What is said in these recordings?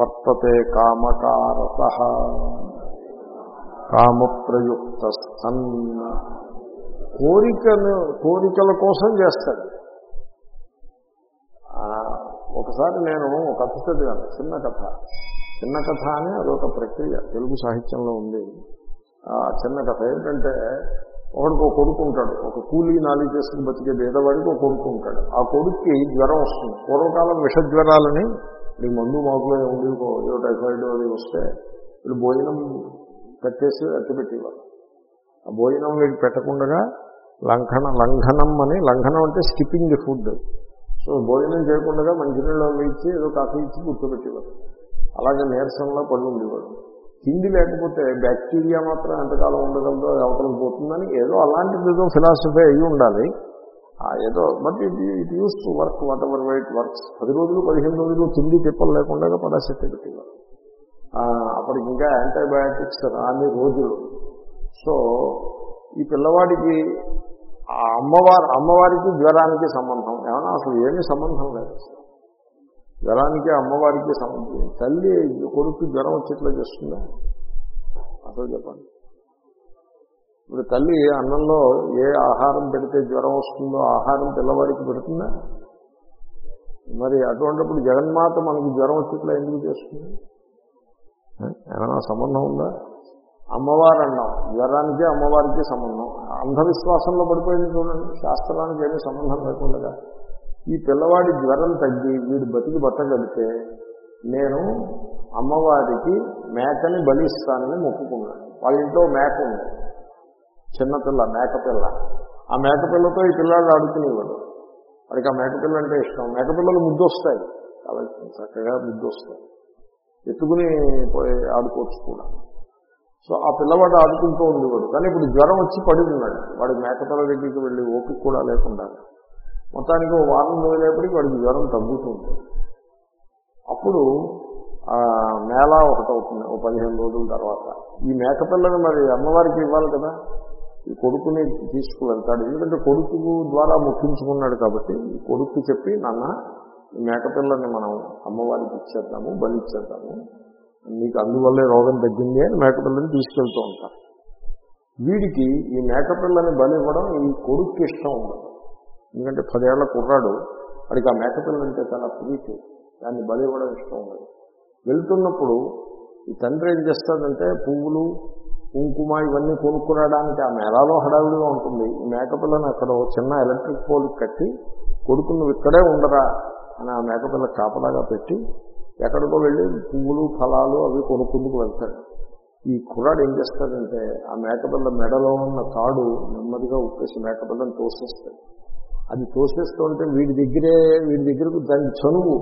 వర్తతే కామకారత కామప్రయుక్త సన్ కోరికను కోరికల కోసం చేస్తాడు. ఒకసారి నేను ఒక కథ చదివాను చిన్న కథ. చిన్న కథ అని అదొక ప్రక్రియ తెలుగు సాహిత్యంలో ఉంది. ఆ చిన్న కథ ఏంటంటే ఒకడికి ఒక కొడుకు ఉంటాడు. ఒక కూలీ నాలి చేసుకుని బతికే భేదవాడికి ఒక కొడుకు ఉంటాడు. ఆ కొడుక్కి జ్వరం వస్తుంది. పూర్వకాలం విష జ్వరాలని ఈ మందు మాకులో ఉండి ఏదో టైఫాయిడ్ అది వస్తే వీళ్ళు భోజనం కట్టేసి అట్టపెట్టేవారు ఆ భోజనం వీళ్ళు పెట్టకుండా లంఘన లంఘనం అని లంఘనం అంటే స్కిప్పింగ్ ది ఫుడ్. సో భోజనం చేయకుండా మంచినీళ్ళు ఇచ్చి ఏదో కాఫీ ఇచ్చి గుర్తుపెట్టేవారు అలాగే నీరసంలో పళ్ళు ఉండేవాడు తిండి లేకపోతే బ్యాక్టీరియా మాత్రం ఎంతకాలం ఉండగలదో అవతలకు పోతుందని ఏదో అలాంటిది ఏదో ఫిలాసఫీ అయి ఉండాలి. ఏదో but it it use to work whatever white works పది రోజులు పదిహేను రోజులు తిండి తిప్పలు లేకుండా పదాశక్తి పెట్టేవారు. అప్పటికి ఇంకా యాంటీబయాటిక్స్ రాని రోజులు. సో ఈ పిల్లవాడికి ఆ అమ్మవారు అమ్మవారికి జ్వరానికి సంబంధం. ఏమన్నా అసలు ఏమీ సంబంధం లేదు. జ్వరానికి అమ్మవారికి సంబంధం తల్లి కొడుకు జ్వరం వచ్చేట్లా చేస్తుందా? అసలు చెప్పండి. ఇప్పుడు తల్లి అన్నంలో ఏ ఆహారం పెడితే జ్వరం వస్తుందో ఆహారం పిల్లవాడికి పెడుతుందా? మరి అటువంటిప్పుడు జగన్మాత మనకి జ్వరం వచ్చేట్లా ఎందుకు చేస్తుంది? ఏమైనా సంబంధం ఉందా? అమ్మవారు అన్నాం జ్వరానికి అమ్మవారికి సంబంధం. అంధవిశ్వాసంలో పడిపోయింది చూడండి. శాస్త్రానికి ఏమీ సంబంధం లేకుండా. ఈ పిల్లవాడి జ్వరం తగ్గి వీడు బతికి బట్టగడితే నేను అమ్మవారికి మేకని బలిస్తానని మొక్కుకున్నాను. వాళ్ళ ఇంట్లో మేక ఉంది. చిన్నపిల్ల మేకపిల్ల ఆ మేకపిల్లతో ఈ పిల్లాడు ఆడుకునేవాడు వాడికి ఆ మేకపిల్ల అంటే ఇష్టం. మేకపిల్లలు ముద్దు వస్తాయి కాబట్టి చక్కగా ముద్దు వస్తాయి ఎత్తుకుని పోయి ఆడుకోవచ్చు కూడా. సో ఆ పిల్లవాడు ఆడుకుంటూ ఉండేవాడు. కానీ ఇప్పుడు జ్వరం వచ్చి పడి ఉన్నాడు. వాడి మేకపిల్ల దగ్గరికి వెళ్ళి ఓపిక కూడా లేకుండా మొత్తానికి వారం రోజులేపటికి వాడికి జ్వరం తగ్గుతుంది అప్పుడు ఆ ఒకటి అవుతుంది ఒక పదిహేను రోజుల తర్వాత. ఈ మేకపిల్లని మరి అమ్మవారికి ఇవ్వాలి కదా? ఈ కొడుకుని తీసుకువెళ్తాడు ఎందుకంటే కొడుకు ద్వారా ముఖించుకున్నాడు కాబట్టి ఈ కొడుకు చెప్పి నాన్న ఈ మేకపిల్లని మనం అమ్మవారికి ఇచ్చేద్దాము బలి ఇచ్చేద్దాము నీకు అందువల్లే రోగం తగ్గింది అని మేకపిల్లని తీసుకెళ్తూ ఉంటారు. వీడికి ఈ మేకపిల్లని బలి ఇవ్వడం ఈ కొడుక్కి ఇష్టం ఉండదు. ఎందుకంటే పదేళ్ళ కుర్రాడు వాడికి ఆ మేకపిల్ల అంటే చాలా ప్రీతి. దాన్ని బలి ఇవ్వడం ఇష్టం ఉండదు. వెళ్తున్నప్పుడు ఈ తండ్రి ఏం చేస్తాడంటే పువ్వులు కుంకుమ ఇవన్నీ కొనుక్కురావడానికి ఆ మేళాలో హడావిడిగా ఉంటుంది. ఈ మేకపిల్లను అక్కడ చిన్న ఎలక్ట్రిక్ పోల్ కట్టి కొడుకును ఇక్కడే ఉండరా అని ఆ మేకపిల్ల కాపలాగా పెట్టి ఎక్కడికో వెళ్ళి పువ్వులు ఫలాలు అవి కొనుక్కుందుకు వెళ్తాడు. ఈ కుర్రాడు ఏం చేస్తాడంటే ఆ మేకపిల్ల మెడలో ఉన్న తాడు నెమ్మదిగా ఉప్పేసి మేకపిల్లని తోసేస్తాడు. అది తోసేస్తుంటే వీడి దగ్గరే వీడి దగ్గరకు దాని చనువు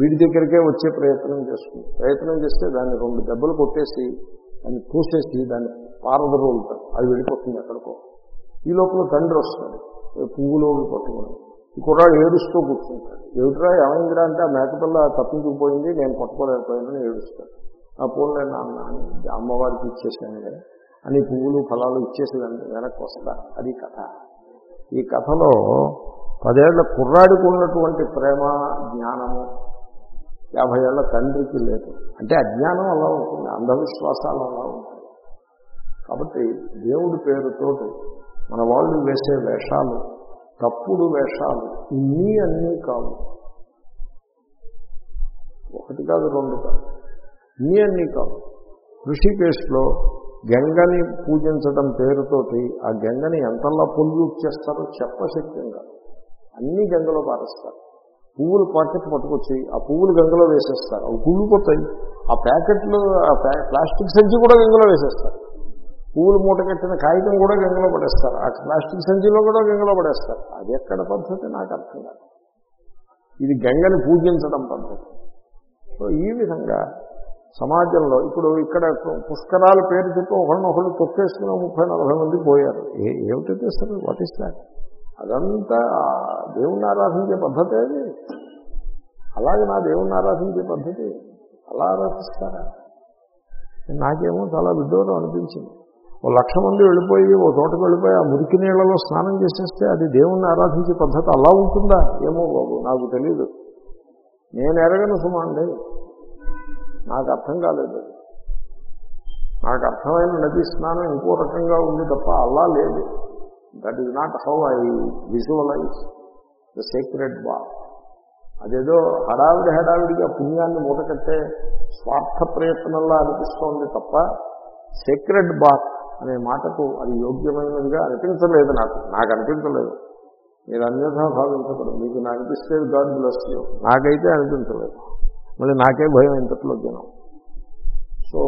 వీడి దగ్గరికే వచ్చే ప్రయత్నం చేస్తుంది. ప్రయత్నం చేస్తే దాన్ని రెండు దెబ్బలు కొట్టేసి దాన్ని తోసేసి దాన్ని పారదరోలుతాడు అది వెళ్ళిపోతుంది ఎక్కడికో. ఈ లోపల తండ్రి వస్తుంది పువ్వులో పట్టుకుని. ఈ కుర్రాడు ఏడుస్తూ కూర్చుంటాడు. ఏమిట్రా ఏమైందిరా అంటే ఆ మేకపిల్ల తప్పించుకుపోయింది నేను పట్టుకోలేకపోయానని ఏడుస్తాడు. ఆ పూలే నాన్న అని అమ్మవారికి ఇచ్చేసానులే అని పువ్వులు ఫలాలు ఇచ్చేసి వెనక్కి వస్తా అది కథ. ఈ కథలో పదేళ్ళ కుర్రాడికి ఉన్నటువంటి ప్రేమ జ్ఞానము యాభై ఏళ్ళ తండ్రికి లేదు. అంటే అజ్ఞానం అలా ఉంటుంది అంధవిశ్వాసాలు అలా ఉంటాయి. కాబట్టి దేవుడి పేరుతోటి మన వాళ్ళు వేసే వేషాలు తప్పుడు వేషాలు ఇన్ని అన్నీ కావు. ఒకటి కాదు రెండు కాదు ఇన్ని అన్నీ కావు. ఋషికేశ్లో గంగని పూజించడం పేరుతోటి ఆ గంగని ఎంతలా పొల్యూట్ చేస్తారో చెప్పశక్యంగా. అన్ని గంగలో పారేస్తారు. పువ్వులు ప్యాకెట్ పట్టుకొచ్చి ఆ పువ్వులు గంగలో వేసేస్తారు. అవి కుళ్ళిపోతాయి. ఆ ప్యాకెట్లు ఆ ప్లాస్టిక్ సంచి కూడా గంగలో వేసేస్తారు. పువ్వులు మూట కట్టిన కాగితం కూడా గంగలో పడేస్తారు. ఆ ప్లాస్టిక్ సంచిలో కూడా గంగలో పడేస్తారు. అది ఎక్కడ పద్ధతి? నాకు అర్థం కాదు. ఇది గంగని పూజించడం పద్ధతి. సో ఈ విధంగా సమాజంలో ఇప్పుడు ఇక్కడ పుష్కరాల పేరు చెప్పి ఒకరినొకళ్ళు తొక్కేసుకుని ముప్పై నలభై మంది పోయారు. ఏ ఏమిటి చేస్తారు? వాట్ ఇస్ దాట్ అదంతా దేవుణ్ణి ఆరాధించే పద్ధతి అది. అలాగే నా దేవుణ్ణి ఆరాధించే పద్ధతి అలా ఆరాధిస్తారా? నాకేమో చాలా విడ్డూరం అనిపించింది. ఓ లక్ష మంది వెళ్ళిపోయి ఓ తోటకు వెళ్ళిపోయి ఆ మురికి నీళ్ళలో స్నానం చేసేస్తే అది దేవుణ్ణి ఆరాధించే పద్ధతి అలా ఉంటుందా? ఏమో బాబు నాకు తెలియదు నేను ఎరగను సుమా అండి నాకు అర్థం కాలేదు. నాకు అర్థమైన నది స్నానం ఇంకో రకంగా ఉంది తప్ప అలా లేదు. That is not how I visualize the secret bath అదేదో హడావిడి హడావిడిగా పుణ్యాన్ని మూటకట్టే స్వార్థ ప్రయత్నంలా అనిపిస్తోంది తప్ప సీక్రెట్ బాత్ అనే మాటకు అది యోగ్యమైనదిగా అనిపించలేదు నాకు. నాకు అనిపించలేదు. మీరు అన్యథా భావించకూడదు. మీకు నాకు అనిపిస్తే గాడ్ బ్లెస్ నాకైతే అనిపించలేదు. మళ్ళీ నాకే భయం ఇంతట్లో జనం. సో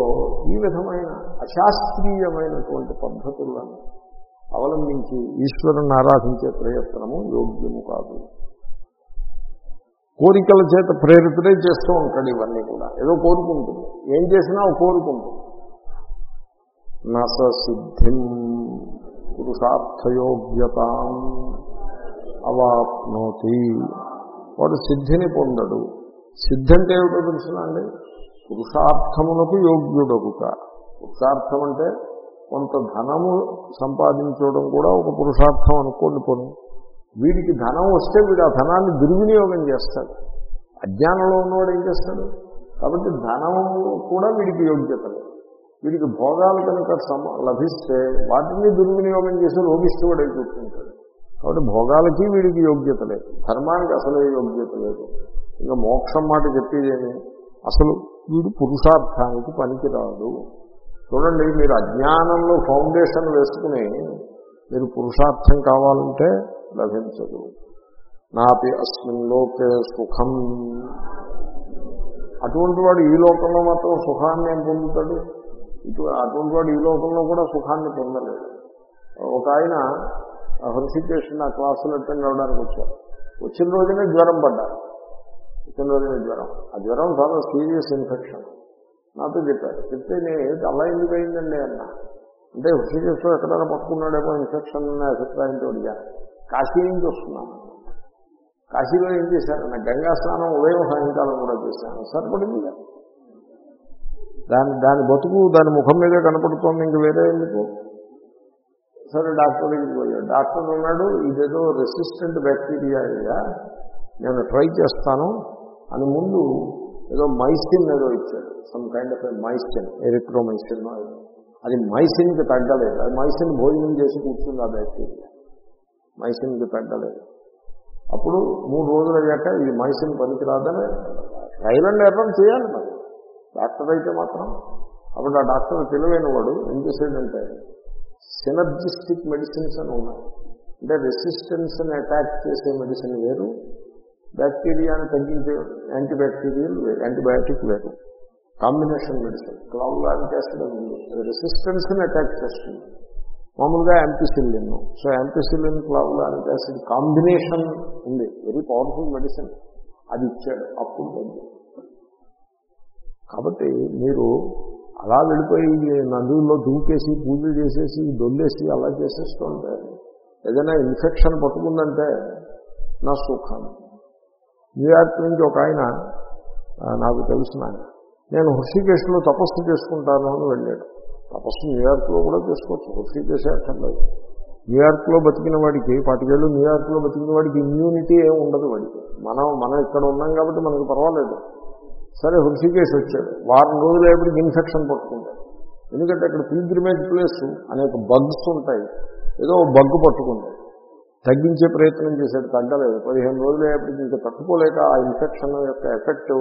ఈ విధమైన అశాస్త్రీయమైనటువంటి పద్ధతులను అవలంబించి ఈశ్వరుని ఆరాధించే ప్రయత్నము యోగ్యము కాదు. కోరికల చేత ప్రేరితుడే చేస్తూ ఉంటాడు ఇవన్నీ కూడా. ఏదో కోరుకుంటుంది ఏం చేసినా కోరుకుంటుంది నస సిద్ధిం పురుషార్థయోగ్యతాం అవాప్నోతి. వాడు సిద్ధిని పొందడు. సిద్ధంటే ఏమిటో తెలుసునండి పురుషార్థమునకు యోగ్యుడొక పురుషార్థం అంటే కొంత ధనము సంపాదించడం కూడా ఒక పురుషార్థం అనుకోండి పోను. వీడికి ధనం వస్తే వీడు ఆ ధనాన్ని దుర్వినియోగం చేస్తాడు. అజ్ఞానంలో ఉన్నవాడు ఏం చేస్తాడు? కాబట్టి ధనం కూడా వీడికి యోగ్యత లేదు. వీడికి భోగాలు కనుక లభిస్తే వాటిని దుర్వినియోగం చేసి రోగిస్తూ వాడు కూర్చుంటాడు. కాబట్టి భోగాలకి వీడికి యోగ్యత లేదు. ధర్మానికి అసలే యోగ్యత లేదు. ఇంకా మోక్షం మాట చెప్పేదేమి అసలు వీడు పురుషార్థానికి పనికిరాదు చూడండి మీరు అజ్ఞానంలో ఫౌండేషన్ వేసుకుని మీరు పురుషార్థం కావాలంటే లభించదు. నాపి అస్మిన్ లోకే సుఖం. అటువంటి వాడు ఈ లోకంలో మాత్రం సుఖాన్ని ఏం పొందుతాడు? ఇటు అటువంటి వాడు ఈ లోకంలో కూడా సుఖాన్ని పొందలేడు ఒక ఆయన హృషికేష్ నా క్లాసులు అటెండ్ అవడానికి వచ్చారు. వచ్చిన రోజునే జ్వరం పడ్డారు. చికెన్ రోజునే జ్వరం. ఆ జ్వరం చాలా సీరియస్ ఇన్ఫెక్షన్. నాతో చెప్పారు. చెప్తే నేను ఏంటి అలా ఎందుకు అయిందండి అన్న. అంటే హృషికేశ్లో ఎక్కడైనా పట్టుకున్నాడేమో ఇన్ఫెక్షన్ అనే అభిప్రాయంతో కాశీ నుంచి వస్తున్నాను. కాశీలో ఏం చేశారన్న గంగా స్నానం ఉదయం సాయంకాలం కూడా చేశాను. సరిపడింది దాని దాని బతుకు దాని ముఖం మీదే కనపడుతోంది ఇంక వేరే ఎందుకు? సరే డాక్టర్ దగ్గరికి పోయాడు. డాక్టర్ ఉన్నాడు ఇదేదో రెసిస్టెంట్ బ్యాక్టీరియా నేను ట్రై చేస్తాను. అని ముందు ఏదో మైసిన్ ఏదో ఇచ్చాడు. Some kind of mycin erythromycin అది మైసిన్కి తగ్గలేదు. అది మైసిన్ భోజనం చేసి కూర్చుంది ఆ బ్యాక్టీరియా మైసిన్కి తగ్గలేదు. అప్పుడు మూడు రోజులు అయ్యాక ఇది మైసిన్ పనికిరాదని ట్రైల్ అండ్ ఎర్రర్ చేయాలి మరి. డాక్టర్ అయితే మాత్రం అప్పుడు ఆ డాక్టర్ తెలివైన వాడు ఏం చేసేదంటే సినర్జిస్టిక్ మెడిసిన్స్ అని ఉన్నాయి. అంటే రెసిస్టెన్స్ని అటాక్ చేసే మెడిసిన్ వేరు బ్యాక్టీరియాని తగ్గించే యాంటీబ్యాక్టీరియల్ బ్యాక్టీరియల్ యాంటీబయాటిక్ వేరు. కాంబినేషన్ మెడిసిన్ క్లావ్లానిక్ యాసిడ్ చేస్తుంది అది. రెసిస్టెన్స్ని అటాక్ చేస్తుంది. మామూలుగా ampicillin so ampicillin clavulanic acid combination ఉంది. వెరీ పవర్ఫుల్ మెడిసిన్ అది ఇచ్చాడు. అప్పుడు కాబట్టి మీరు అలా వెళ్ళిపోయి నదుల్లో దూకేసి పూజలు చేసేసి దొల్లేసి అలా చేసేస్తూ ఉంటారు. ఏదైనా ఇన్ఫెక్షన్ పట్టుకుందంటే నా సుఖం న్యూయార్క్ నుంచి ఒక ఆయన నాకు తెలిసిన ఆయన. నేను హృషికేశ్లో తపస్సు చేసుకుంటాను అని వెళ్ళాడు. తపస్సు న్యూయార్క్లో కూడా చేసుకోవచ్చు హృషికేశే అక్కర్లేదు న్యూయార్క్లో బతికిన వాడికి పాటికేళ్ళు న్యూయార్క్లో బతికిన వాడికి ఇమ్యూనిటీ ఏమి ఉండదు వాడికి. మనం మనం ఇక్కడ ఉన్నాం కాబట్టి మనకు పర్వాలేదు. సరే హృషికేశ్ వచ్చాడు. వారం రోజులు అయిపోయి ఇన్ఫెక్షన్ పట్టుకుంటాడు. ఎందుకంటే అక్కడ పిల్గ్రిమేజ్ ప్లేస్ అనేక బగ్స్ ఉంటాయి. ఏదో బగ్ పట్టుకుంది తగ్గించే ప్రయత్నం చేశాడు తగ్గలేదు. పదిహేను రోజులు అయ్యేప్పటికి ఇంకా తట్టుకోలేక ఆ ఇన్ఫెక్షన్ యొక్క ఎఫెక్ట్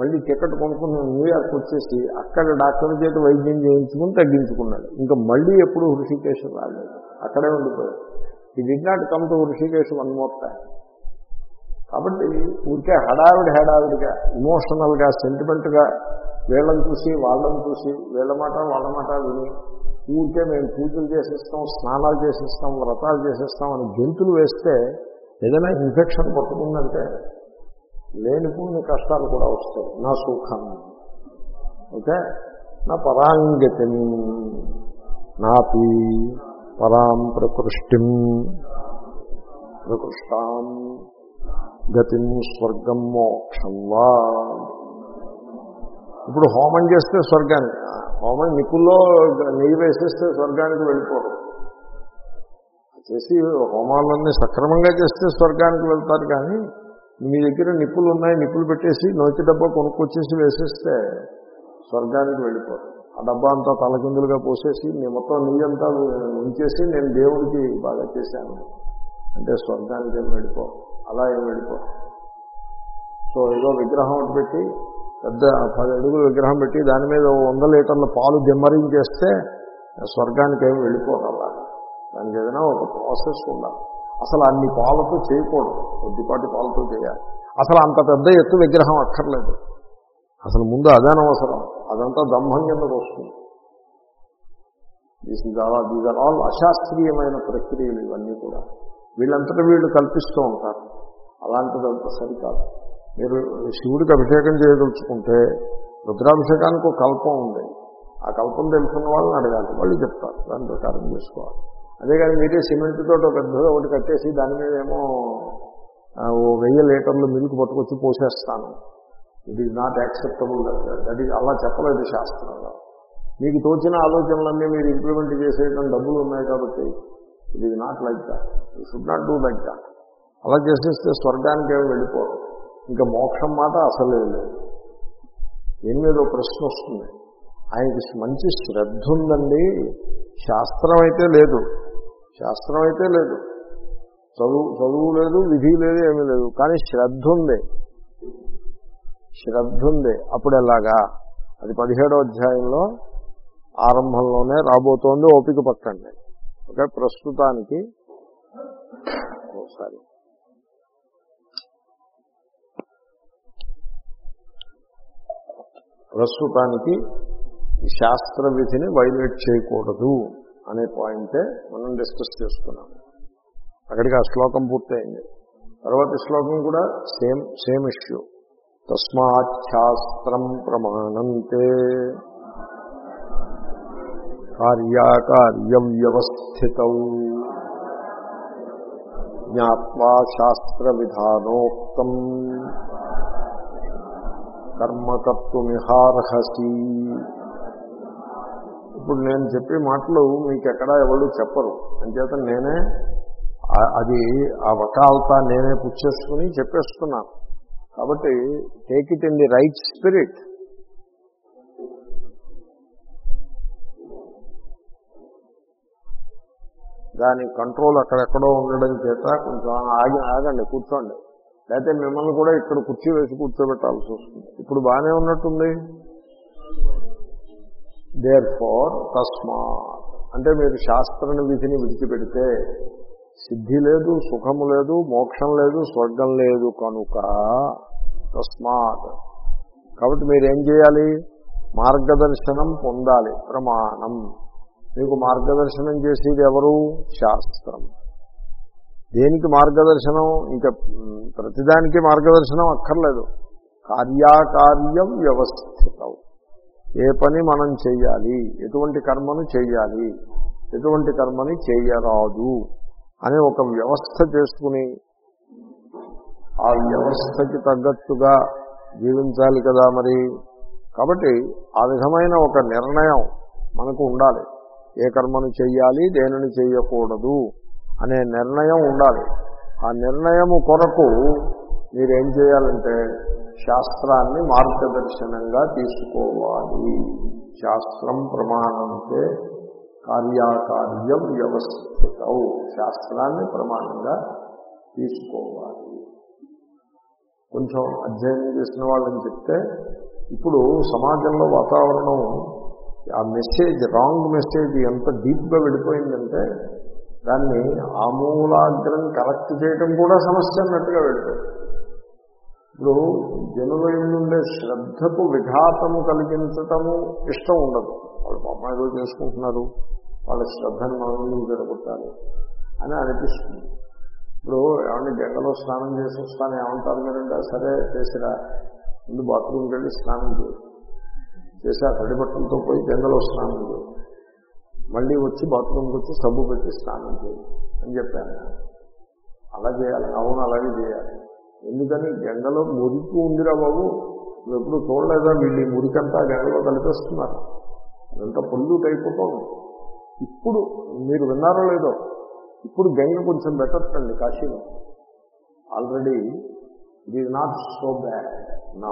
మళ్ళీ టికెట్ కొనుక్కుని న్యూయార్క్ వచ్చేసి అక్కడ డాక్టర్ చేత వైద్యం చేయించుకుని తగ్గించుకున్నాడు. ఇంకా మళ్ళీ ఎప్పుడు హృషికేశ్ రాలేదు. అక్కడే ఉండిపోయాడు. He did not come to Hrishikesh one more time కాబట్టి ఊరికే హడావిడి హడావిడిగా ఇమోషనల్గా సెంటిమెంట్గా వీళ్ళని చూసి వాళ్ళని చూసి వీళ్ళ మాట వాళ్ళ మాట విని ఊరికే మేము పూజలు చేసేస్తాం స్నానాలు చేసేస్తాం వ్రతాలు చేసేస్తాం అని గెంతులు వేస్తే ఏదైనా ఇన్ఫెక్షన్ పట్టుకుందంటే లేనిపోయిన కష్టాలు కూడా వస్తాయి. నా సుఖం ఓకే? నా పరాంగతిం నాపి పరాం ప్రకృష్టిం ప్రకృష్టాం గతిం స్వర్గం మోక్షం వా ఇప్పుడు హోమం చేస్తే స్వర్గానికి హోమం నిప్పుల్లో నెయ్యి వేసేస్తే స్వర్గానికి వెళ్ళిపోరు. చేసి హోమాలన్నీ సక్రమంగా చేస్తే స్వర్గానికి వెళ్తారు కానీ మీ దగ్గర నిప్పులు ఉన్నాయి నిప్పులు పెట్టేసి నోచి డబ్బా కొనుక్కొచ్చేసి వేసేస్తే స్వర్గానికి వెళ్ళిపోరు. ఆ డబ్బా అంతా తలకిందులుగా పోసేసి నేను మొత్తం నీయంతా ఉంచేసి నేను దేవుడికి బాగా చేశాను. అంటే స్వర్గానికి ఏం వెళ్ళిపో అలా ఏం వెళ్ళిపో సో ఏదో విగ్రహం ఒకటి పెట్టి పెద్ద పది అడుగుల విగ్రహం పెట్టి దాని మీద వంద లీటర్ల పాలు దిమ్మరించేస్తే స్వర్గానికి ఏమి వెళ్ళిపోరు అలా దానికి ఏదైనా ఒక ప్రాసెస్ ఉండాలి. అసలు అన్ని పాలతో చేయకూడదు. కొద్దిపాటి పాలతో చేయాలి. అసలు అంత పెద్ద ఎత్తు విగ్రహం అక్కర్లేదు. అసలు ముందు అదనవసరం అదంతా దమ్మం కిందకు వస్తుంది. These is all these are all అశాస్త్రీయమైన ప్రక్రియలు ఇవన్నీ కూడా. వీళ్ళంతటా వీళ్ళు కల్పిస్తూ ఉంటారు. అలాంటిదంతా సరికాదు. మీరు శివుడికి అభిషేకం చేయదలుచుకుంటే రుద్రాభిషేకానికి ఒక కల్పం ఉంది. ఆ కల్పం తెలుసుకున్న వాళ్ళని అడగాలి. వాళ్ళు చెప్తారు. దాని ప్రకారం చేసుకోవాలి. అదేగాని మీరే సిమెంట్ తోటి ఒక ఒకటి కట్టేసి దాని మీద ఏమో ఓ వెయ్యి లీటర్లు మిల్క్ పట్టుకొచ్చి పోసేస్తాను. It is not acceptable that is అలా చెప్పలేదు శాస్త్రంలో. మీకు తోచిన ఆలోచనలన్నీ మీరు ఇంప్లిమెంట్ చేసేయడం డబ్బులు ఉన్నాయి కాబట్టి it is not like that you should not do like that అలా చేసేస్తే స్వర్గానికి ఏమి వెళ్ళిపోరు ఇంకా మోక్షం మాట అసలే లేదు. దీని మీద ప్రశ్న వస్తుంది. ఆయనకి మంచి శ్రద్ధ ఉందండి. శాస్త్రం అయితే లేదు. శాస్త్రం అయితే లేదు. చదువు చదువు లేదు విధి లేదు ఏమీ లేదు. కానీ శ్రద్ధ ఉంది. శ్రద్ధ ఉంది. అప్పుడు ఎలాగా? అది పదిహేడో అధ్యాయంలో ఆరంభంలోనే రాబోతోంది. ఓపిక పట్టండి. ఓకే ప్రస్తుతానికి ఒకసారి. ప్రస్తుతానికి శాస్త్ర విధిని వైలేట్ చేయకూడదు అనే పాయింటే మనం డిస్కస్ చేసుకున్నాం. అక్కడికి ఆ శ్లోకం పూర్తయింది. తర్వాత శ్లోకం కూడా సేమ్ సేమ్ ఇష్యూ. తస్మాత్ శాస్త్రం ప్రమాణంతే. కార్యాకార్యం వ్యవస్థిత. జ్ఞావా శాస్త్ర విధానోక్తం కర్మకర్తుమిహార్హసి. ఇప్పుడు నేను చెప్పే మాటలు మీకు ఎక్కడా ఎవరు చెప్పరు. అంచేత నేనే అది ఆ వకాలతా నేనే పుచ్చేసుకుని చెప్పేస్తున్నాను కాబట్టి take it in the right spirit దాని కంట్రోల్ అక్కడెక్కడో ఉండడం చేత కొంచెం ఆగి ఆగండి కూర్చోండి. లేకపోతే మిమ్మల్ని కూడా ఇక్కడ కుర్చీ వేసి కూర్చోబెట్టాల్సి వస్తుంది. ఇప్పుడు బాగానే ఉన్నట్టుంది? దేర్ ఫార్ తస్మాత్. అంటే మీరు శాస్త్రని విధిని విడిచిపెడితే సిద్ధి లేదు సుఖము లేదు మోక్షం లేదు స్వర్గం లేదు కనుక తస్మాత్. కాబట్టి మీరు ఏం చేయాలి? మార్గదర్శనం పొందాలి ప్రమాణం. మీకు మార్గదర్శనం చేసేది ఎవరు? శాస్త్రం. దేనికి మార్గదర్శనం? ఇంకా ప్రతిదానికి మార్గదర్శనం అక్కర్లేదు. కార్యాకార్యం వ్యవస్థితం. ఏ పని మనం చేయాలి ఎటువంటి కర్మను చేయాలి ఎటువంటి కర్మని చేయరాదు అనే ఒక వ్యవస్థ చేసుకుని ఆ వ్యవస్థకి తగ్గట్టుగా జీవించాలి కదా మరి. కాబట్టి ఆ విధమైన ఒక నిర్ణయం మనకు ఉండాలి. ఏ కర్మను చేయాలి దేనిని చేయకూడదు అనే నిర్ణయం ఉండాలి. ఆ నిర్ణయము కొరకు మీరేం చేయాలంటే శాస్త్రాన్ని మార్గదర్శనంగా తీసుకోవాలి. శాస్త్రం ప్రమాణంతే కార్యాకార్య వ్యవస్థిత. శాస్త్రాన్ని ప్రమాణంగా తీసుకోవాలి. కొంచెం అధ్యయనం చేసిన వాళ్ళని చెప్తే ఇప్పుడు సమాజంలో వాతావరణం ఆ మెసేజ్ రాంగ్ మెసేజ్ ఎంత డీప్గా వెళ్ళిపోయిందంటే దాన్ని ఆమూలాగ్రం కరెక్ట్ చేయటం కూడా సమస్య అన్నట్టుగా వెళ్ళిపోయింది ఇప్పుడు జనుల నుండే శ్రద్ధకు విఘాతము కలిగించటము ఇష్టం ఉండదు. వాళ్ళు పాపం ఏదో చేసుకుంటున్నారు. వాళ్ళ శ్రద్ధను మనం ఎందుకు జరగొట్టాలి అని అనిపిస్తుంది. ఇప్పుడు ఏమంటే గంగలో స్నానం చేసి వస్తాను ఏమంటారు మీరంటే సరే చేసిరా. ముందు బాత్రూమ్కి వెళ్ళి స్నానం చేయి. చేసి ఆ తడి బట్టలతో పోయి గంగలో స్నానం చేయి. మళ్ళీ వచ్చి బాత్రూమ్కి వచ్చి సబ్బు పెట్టి స్నానం చేయి అని చెప్పాను. అలా చేయాలి. అవును అలాగే చేయాలి. ఎందుకని? గంగలో మురికి ఉందిరా బాబు. నువ్వు ఎప్పుడు చూడలేదా? వీళ్ళు ఈ మురికంతా గంగలో కలిపేస్తున్నారు. అదంతా పొల్యూట్ అయిపోతుంది ఇప్పుడు మీరు విన్నారో లేదో ఇప్పుడు గంగ కొంచెం బెటర్ అండి కాశీలో. Already it is not so bad నా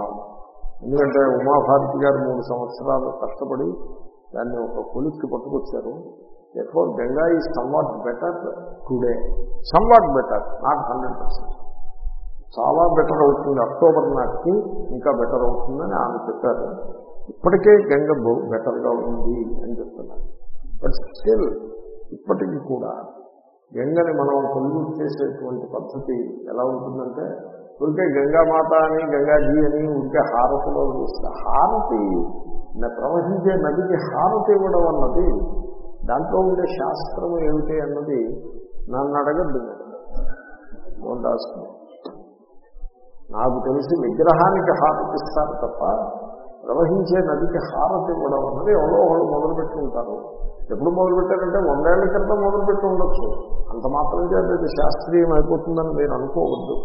ఎందుకంటే ఉమాభారతి గారు మూడు సంవత్సరాలు కష్టపడి దాన్ని ఒక కొలిక్కి పట్టుకొచ్చారు. ఎఫోర్ గంగా ఈ somewhat better today somewhat better not hundred percent చాలా బెటర్ అవుతుంది. అక్టోబర్ నాటికి ఇంకా బెటర్ అవుతుందని ఆమె చెప్పారు. ఇప్పటికే గంగ బెటర్గా ఉంది అని చెప్తున్నారు. బట్ స్టిల్ ఇప్పటికీ కూడా గంగని మనం పొల్యూట్ చేసేటువంటి పద్ధతి ఎలా ఉంటుందంటే ఉంటే గంగామాత అని గంగాజీ అని ఉంటే హారతిలో చూస్తే. హారతి ప్రవహించే నదికి హారతి ఇవ్వడం అన్నది దాంట్లో ఉండే శాస్త్రం ఏమిటి అన్నది నన్ను అడగద్దు. నాకు తెలిసి విగ్రహానికి హారతి ఇస్తారు తప్ప ప్రవహించే నదికి హారతి ఇవ్వడం అన్నది ఎవరో వాళ్ళు మొదలుపెట్టుకుంటారు ఎప్పుడు మొదలుపెట్టారంటే వందేళ్ళ క్రితం మొదలుపెట్టి ఉండొచ్చు. అంత మాత్రం చేత ఇది శాస్త్రీయం అయిపోతుందని మీరు అనుకోవద్దు.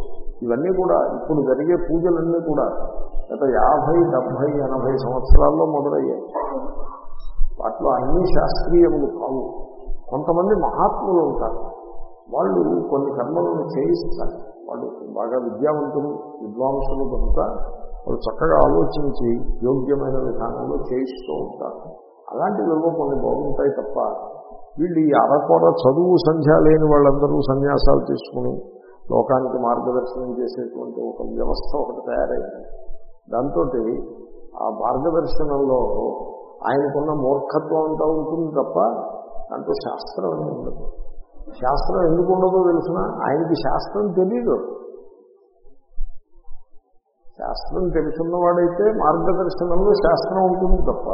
ఇవన్నీ కూడా ఇప్పుడు జరిగే పూజలన్నీ కూడా గత యాభై డెబ్భై ఎనభై సంవత్సరాల్లో మొదలయ్యాయి. వాటిలో అన్ని శాస్త్రీయములు కావు. కొంతమంది మహాత్ములు ఉంటారు. వాళ్ళు కొన్ని కర్మలను చేయిస్తారు. వాళ్ళు బాగా విద్యావంతులు విద్వాంసులు కనుక వాళ్ళు చక్కగా ఆలోచించి యోగ్యమైన విధానంలో చేయిస్తూ ఉంటారు అలాంటి విలువ కొన్ని బాగుంటాయి తప్ప వీళ్ళు ఈ అరకొర చదువు సంధ్య లేని వాళ్ళందరూ సన్యాసాలు తీసుకుని లోకానికి మార్గదర్శనం చేసేటువంటి ఒక వ్యవస్థ ఒకటి తయారైంది. దాంతో ఆ మార్గదర్శనంలో ఆయనకున్న మూర్ఖత్వం అంతా ఉంటుంది తప్ప దాంట్లో శాస్త్రం ఏమి ఉండదు. శాస్త్రం ఎందుకు ఉండదో తెలిసిన ఆయనకి శాస్త్రం తెలీదు. శాస్త్రం తెలుసున్నవాడైతే మార్గదర్శనంలో శాస్త్రం ఉంటుంది తప్ప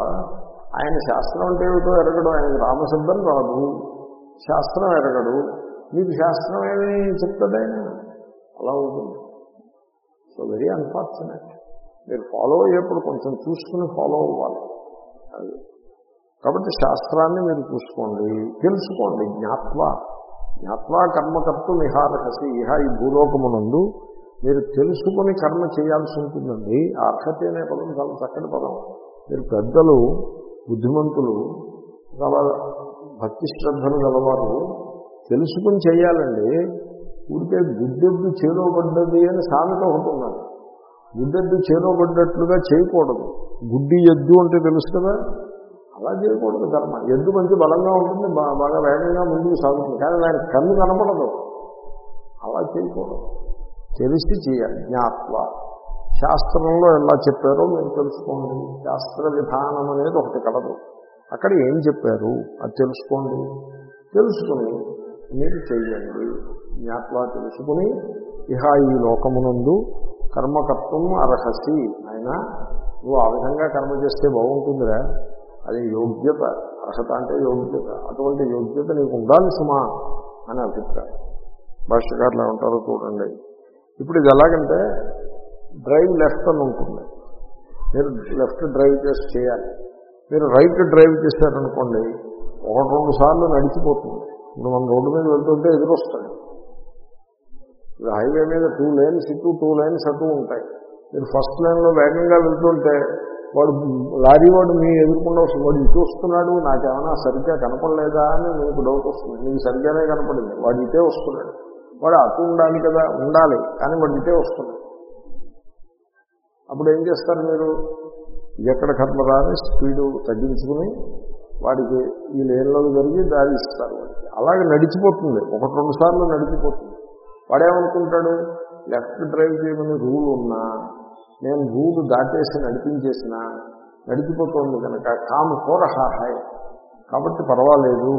ఆయన శాస్త్రం అంటే ఏమిటో ఎరగడం. ఆయన రామశబ్దం రాదు. శాస్త్రం ఎరగడు. మీకు శాస్త్రం ఏమి చెప్తాడు ఆయన? అలా ఉంటుంది. So very unfortunate. మీరు ఫాలో అయ్యేప్పుడు కొంచెం చూసుకుని ఫాలో అవ్వాలి. అది. కాబట్టి శాస్త్రాన్ని మీరు చూసుకోండి. తెలుసుకోండి. జ్ఞాత్వ. జ్ఞాత్వా కర్మకర్త నిహారకసి. ఇహ ఈ భూలోకమునందు మీరు తెలుసుకుని కర్మ చేయాల్సి ఉంటుందండి. ఆ అర్హత అనే పదం చాలా చక్కటి పదం. మీరు పెద్దలు బుద్ధిమంతులు చాలా భక్తి శ్రద్ధలు గలవారు తెలుసుకుని చేయాలండి. ఊరికే గుడ్డెద్దు చేరవబడ్డది అని సామెత ఒకటి ఉన్నది. గుడ్డెద్దు చేరవబడ్డట్లుగా చేయకూడదు. గుడ్డి ఎద్దు అంటే తెలుసు కదా? అలా చేయకూడదు కర్మ. ఎద్దు మంచి బలంగా ఉంటుంది బాగా వేగంగా ముందుకు సాగుతుంది. కానీ దానికి కన్ను కనపడదు. అలా చేయకూడదు. తెలిసి చేయాలి జ్ఞాత్వ. శాస్త్రంలో ఎలా చెప్పారో మీరు తెలుసుకోండి. శాస్త్ర విధానం అనేది ఒకటి కలదు. అక్కడ ఏం చెప్పారు? అది తెలుసుకోండి. తెలుసుకుని మీరు చెయ్యండి జ్ఞాత్వ తెలుసుకుని ఇహ ఈ లోకమునందు కర్మకర్తం అర్హసి. అయినా నువ్వు ఆ విధంగా కర్మ చేస్తే బాగుంటుందిరా. అది యోగ్యత. అర్హత అంటే యోగ్యత. అటువంటి యోగ్యత నీకు ఉండాలి సుమా అని అభిప్రాయం. భాష్యకారులు ఉంటారో చూడండి. ఇప్పుడు ఇది ఎలాగంటే డ్రైవ్ లెఫ్ట్ అని ఉంటుంది. మీరు లెఫ్ట్ డ్రైవ్ చేసి చేయాలి. మీరు రైట్ డ్రైవ్ చేశారనుకోండి ఒకటి రెండు సార్లు నడిచిపోతుంది. ఇప్పుడు మన రోడ్డు మీద వెళ్తుంటే ఎదురొస్తాడు ఇప్పుడు హైవే మీద టూ లైన్స్ ఇటు టూ లైన్స్ అటు ఉంటాయి. మీరు ఫస్ట్ లైన్లో వేగంగా వెళ్తుంటే వాడు లారీ వాడు మీ ఎదుర్కొండ వస్తుంది. వాడు ఇటు వస్తున్నాడు నాకేమైనా సరిగ్గా కనపడలేదా అని మీకు డౌట్ వస్తుంది. మీకు సరిగ్గానే కనపడింది. వాడు ఇటే వస్తున్నాడు. వాడు అటు ఉండాలి కదా ఉండాలి. కానీ వాడు ఇటే అప్పుడు ఏం చేస్తారు మీరు? ఎక్కడ కర్మరా అని స్పీడు తగ్గించుకుని వాడికి ఈ లేన్లో జరిగి దారి ఇస్తారు వాడికి. అలాగే నడిచిపోతుంది. ఒకటి రెండు సార్లు నడిచిపోతుంది. వాడేమనుకుంటాడు? లెఫ్ట్ డ్రైవ్ చేయమని రూల్ ఉన్నా నేను రూల్ దాటేసి నడిపించేసిన నడిచిపోతుంది కనుక కాము కోరహాహాయ్ కాబట్టి పర్వాలేదు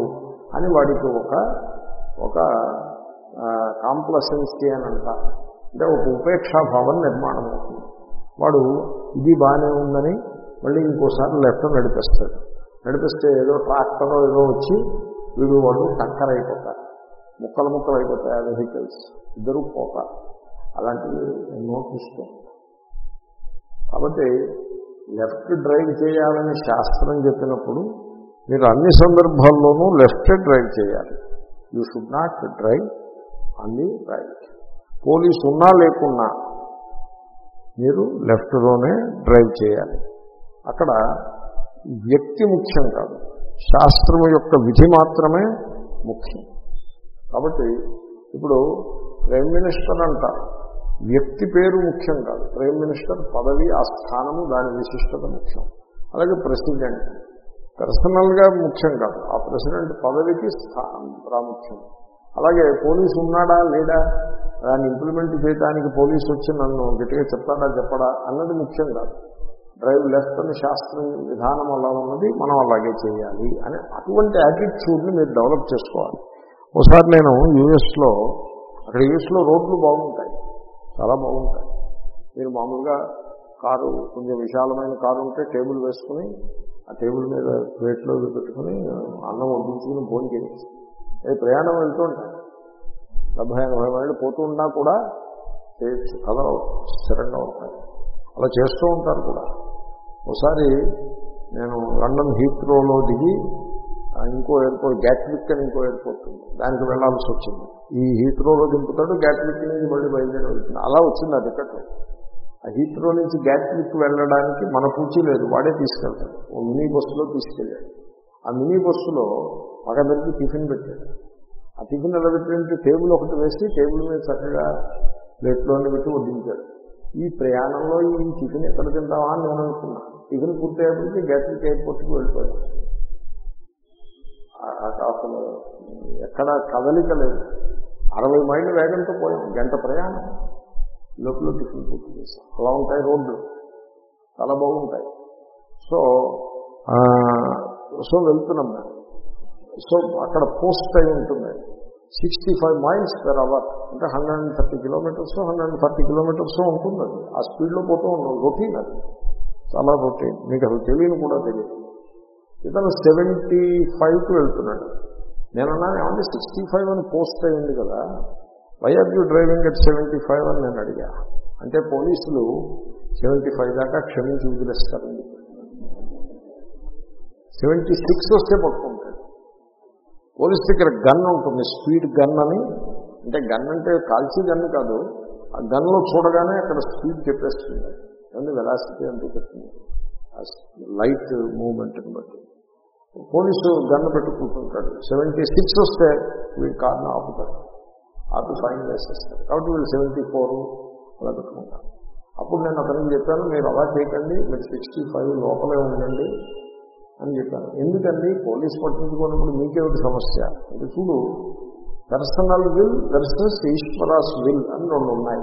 అని వాడికి ఒక ఒక కాంప్లసెన్సీ అని అంటారు అంటే ఒక ఉపేక్షాభావం నిర్మాణం అవుతుంది. వాడు ఇది బాగానే ఉందని మళ్ళీ ఇంకోసారి లెఫ్ట్ నడిపిస్తాడు. నడిపిస్తే ఏదో ట్రాక్టర్ ఏదో వచ్చి వీడు వాడు టక్కర్ అయిపోతారు ముక్కలు ముక్కలు అయిపోతాయి ఆ వెహికల్స్ ఇద్దరు పోతారు. అలాంటివి ఎన్నో చూస్తాం కాబట్టి లెఫ్ట్ డ్రైవ్ చేయాలని శాస్త్రం చెప్పినప్పుడు మీరు అన్ని సందర్భాల్లోనూ లెఫ్ట్ డ్రైవ్ చేయాలి. యూ షుడ్ నాట్ డ్రైవ్ అన్నీ రైట్ పోలీసు ఉన్నా లేకున్నా మీరు లెఫ్ట్లోనే డ్రైవ్ చేయాలి. అక్కడ వ్యక్తి ముఖ్యం కాదు. శాస్త్రము యొక్క విధి మాత్రమే ముఖ్యం. కాబట్టి ఇప్పుడు ప్రైమ్ మినిస్టర్ అంటారు వ్యక్తి పేరు ముఖ్యం కాదు. ప్రైమ్ మినిస్టర్ పదవి ఆ స్థానము దాని విశిష్టత ముఖ్యం. అలాగే ప్రెసిడెంట్ పర్సనల్గా ముఖ్యం కాదు. ఆ ప్రెసిడెంట్ పదవికి స్థానం ప్రాముఖ్యం. అలాగే పోలీసు ఉన్నాడా లేడా? దాన్ని ఇంప్లిమెంట్ చేయడానికి పోలీసు వచ్చి నన్ను గట్టిగా చెప్తాడా చెప్పడా అన్నది ముఖ్యం కాదు. డ్రైవ్ లెఫ్ట్ అని శాస్త్రం విధానం అలా ఉన్నది మనం అలాగే చేయాలి అని అటువంటి యాటిట్యూడ్ని మీరు డెవలప్ చేసుకోవాలి. ఒకసారి నేను యూఎస్లో అక్కడ యూఎస్లో రోడ్లు బాగుంటాయి చాలా బాగుంటాయి. మీరు మామూలుగా కారు కొంచెం విశాలమైన కారు ఉంటే టేబుల్ వేసుకుని ఆ టేబుల్ మీద ప్లేట్లో పెట్టుకుని అన్నం వడ్డించుకుని భోజనం చేయొచ్చు ప్రయాణం వెళ్తూ ఉంటాయి డెబ్బై ఎనభై మైళ్ళు పోతూ ఉన్నా కూడా చేయొచ్చు కథలు స్థిరంగా ఉంటాయి అలా చేస్తూ ఉంటారు కూడా. ఒకసారి నేను లండన్ హీత్రోలో దిగి ఇంకో ఎయిర్పోర్ట్ గ్యాట్విక్ అని ఇంకో ఎయిర్పోర్ట్ ఉంది. దానికి వెళ్ళాల్సి వచ్చింది. ఈ హీత్రోలో దింపుతాడు గ్యాట్విక్ నుంచి మళ్ళీ బయలుదేరి వెళ్తుంది అలా వచ్చింది ఆ టికెట్. ఆ హీత్రో నుంచి గ్యాట్విక్ వెళ్ళడానికి మన పూచి లేదు. వాడే తీసుకెళ్తాడు. ఓ మినీ బస్సులో తీసుకెళ్ళాడు. ఆ మినీ బస్సులో మగందరికీ టిఫిన్ పెట్టాడు ఆ టిఫిన్ ఎలా పెట్టింటే టేబుల్ ఒకటి వేసి టేబుల్ మీద చక్కగా ప్లేట్లోనే పెట్టి వడ్డించాడు ఈ ప్రయాణంలో ఈ టిఫిన్ ఎక్కడ తింటావా అని నేను అనుకున్నా. టిఫిన్ పూర్తయ్యేప్పటికీ గ్యాట్రిక్ ఎయిర్పోర్ట్కి వెళ్ళిపోయాడు అసలు ఎక్కడ కదలిక లేదు. అరవై మైళ్ళు వేగంతో పోయాం. గంట ప్రయాణం. లోపల టిఫిన్ పూర్తి చేశాం. అలా ఉంటాయి రోడ్లు. చాలా బాగుంటాయి. సో సో వెళ్తున్నాం మేము. సో అక్కడ పోస్ట్ అయి ఉంటుంది. Sixty five miles per hour అంటే hundred and thirty kilometres hundred and thirty kilometres ఉంటుంది. అది ఆ స్పీడ్లో పోతూ ఉన్నాం. రొటీన్ అది. చాలా రొటీన్. మీకు అసలు తెలియని కూడా తెలియదు. ఇతను సెవెంటీ ఫైవ్కి వెళ్తున్నాడు. నేను అన్నాను ఏమంటే సిక్స్టీ ఫైవ్ అని పోస్ట్ అయ్యింది కదా. Why are you driving at seventy five అని నేను అడిగా. అంటే పోలీసులు సెవెంటీ ఫైవ్ దాకా క్షమించి వదిలేస్తారని సెవెంటీ సిక్స్ వస్తే పట్టుకుంటాడు పోలీస్ దగ్గర గన్ ఉంటుంది స్పీడ్ గన్ అని. అంటే గన్ అంటే కాల్చి గన్ కాదు ఆ గన్లో చూడగానే అక్కడ స్పీడ్ చెప్పేస్తుంది అంటే వెలాసిటీ అంటూ చెప్తుంది లైట్ మూమెంట్ని బట్టి. పోలీసు గన్ను పెట్టుకుంటుంటాడు సెవెంటీ సిక్స్ వస్తే వీడు కార్ను ఆపుతారు. ఆపి ఫైన్ వేసేస్తారు. కాబట్టి వీళ్ళు సెవెంటీ ఫోర్ అలా పెట్టుకుంటారు. అప్పుడు నేను అతనికి చెప్పాను మీరు అలా చేయకండి మీరు సిక్స్టీ ఫైవ్ లోపలే ఉండండి అని చెప్పాను ఎందుకండి? పోలీస్ పట్టించుకున్నప్పుడు మీకేమిటి సమస్య? అంటే చూడు personal will versus Ishwara's will అని రెండు ఉన్నాయి.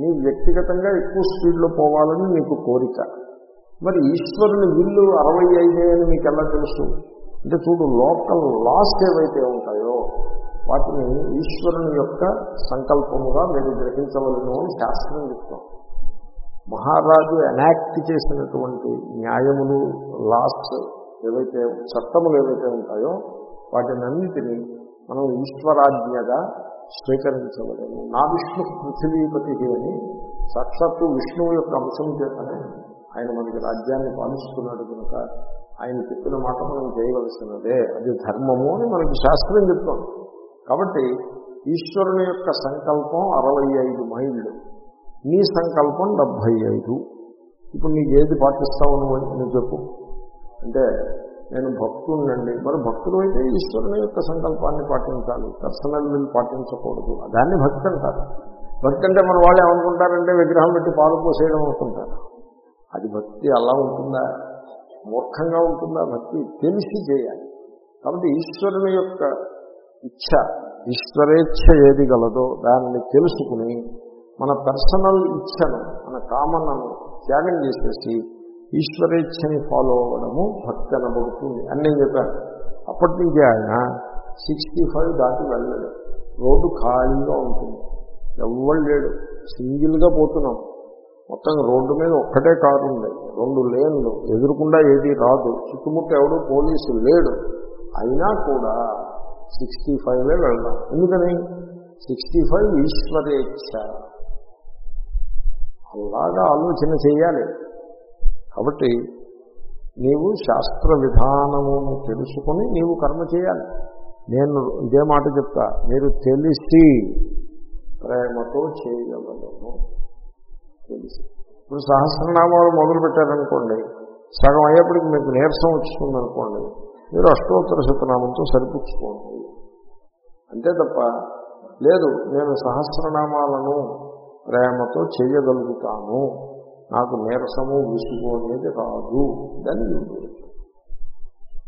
నీ వ్యక్తిగతంగా ఎక్కువ స్పీడ్లో పోవాలని నీకు కోరిక. మరి ఈశ్వరుని విల్లు అరవై ఐదే అని మీకు ఎలా తెలుసు? అంటే చూడు లోకల్ లాస్ ఏవైతే ఉంటాయో వాటిని ఈశ్వరుని యొక్క సంకల్పముగా మీరు గ్రహించవలను అని శాస్త్రం చెప్తాం మహారాజు ఎనాక్ట్ చేసినటువంటి న్యాయములు లాస్ ఏవైతే చట్టములు ఏవైతే ఉంటాయో వాటినన్నిటినీ మనం ఈశ్వరాజ్ఞగా స్వీకరించవలేము నా విష్ణు పృథివీపతి అని సాక్షాత్తు విష్ణువు యొక్క అంశం చేతనే ఆయన మనకి రాజ్యాన్ని పాలిస్తున్నాడు కనుక ఆయన చెప్పిన మాట మనం చేయవలసినదే. అది ధర్మము అని మనకి శాస్త్రం చెప్తాం కాబట్టి ఈశ్వరుని యొక్క సంకల్పం అరవై ఐదు మైళ్ళు. నీ సంకల్పం డెబ్భై ఐదు ఇప్పుడు నీకు ఏది పాటిస్తావు నువ్వు నువ్వు చెప్పు. అంటే నేను భక్తుడినండి మరి భక్తుడు అయితే ఈశ్వరుని యొక్క సంకల్పాన్ని పాటించాలి. పర్సనల్ విల్ పాటించకూడదు. దాన్ని భక్తి అంటారు. భక్తి అంటే మన వాళ్ళు ఏమనుకుంటారంటే విగ్రహం పెట్టి పాలు పోసేయడం అనుకుంటారు. అది భక్తి అలా ఉంటుందా? మూర్ఖంగా ఉంటుందా? భక్తి తెలిసి చేయాలి. కాబట్టి ఈశ్వరుని యొక్క ఇచ్ఛ ఈశ్వరేచ్ఛ ఏది గలదో దాన్ని తెలుసుకుని మన పర్సనల్ ఇచ్ఛను మన కామనను త్యాగం చేసేసి ఈశ్వరేచ్ఛని ఫాలో అవ్వడము భక్తి అనబడుతుంది అని నేను చెప్పాను. అప్పటి నుంచి ఆయన సిక్స్టీ ఫైవ్ దాటి వెళ్ళలేదు. రోడ్డు ఖాళీగా ఉంటుంది. ఎవ్వరు లేడు. సింగిల్గా పోతున్నాం. మొత్తం రోడ్డు మీద ఒక్కటే కారు ఉంది. రెండు లేన్లు. ఎదురుకుండా ఏది రాదు. చుట్టుముట్టు ఎవడు పోలీసు లేడు. అయినా కూడా సిక్స్టీ ఫైవ్లే వెళ్దాం ఎందుకని? సిక్స్టీ ఫైవ్ ఈశ్వరేచ్ఛ. అలాగా ఆలోచన చేయాలి. కాబట్టి నీవు శాస్త్ర విధానమును తెలుసుకొని నీవు కర్మ చేయాలి. నేను ఇదే మాట చెప్తా. మీరు తెలిసి ప్రేమతో చేయగలను తెలిసి. ఇప్పుడు సహస్రనామాలు మొదలు పెట్టారనుకోండి సగం అయ్యేప్పటికి మీకు నీరసం వచ్చిందనుకోండి మీరు అష్టోత్తర శతనామంతో సరిపుచ్చుకోండి. అంతే తప్ప లేదు నేను సహస్రనామాలను ప్రేమతో చేయగలుగుతాను. నాకు నీరసము విసుగు అనేది రాదు. దాన్ని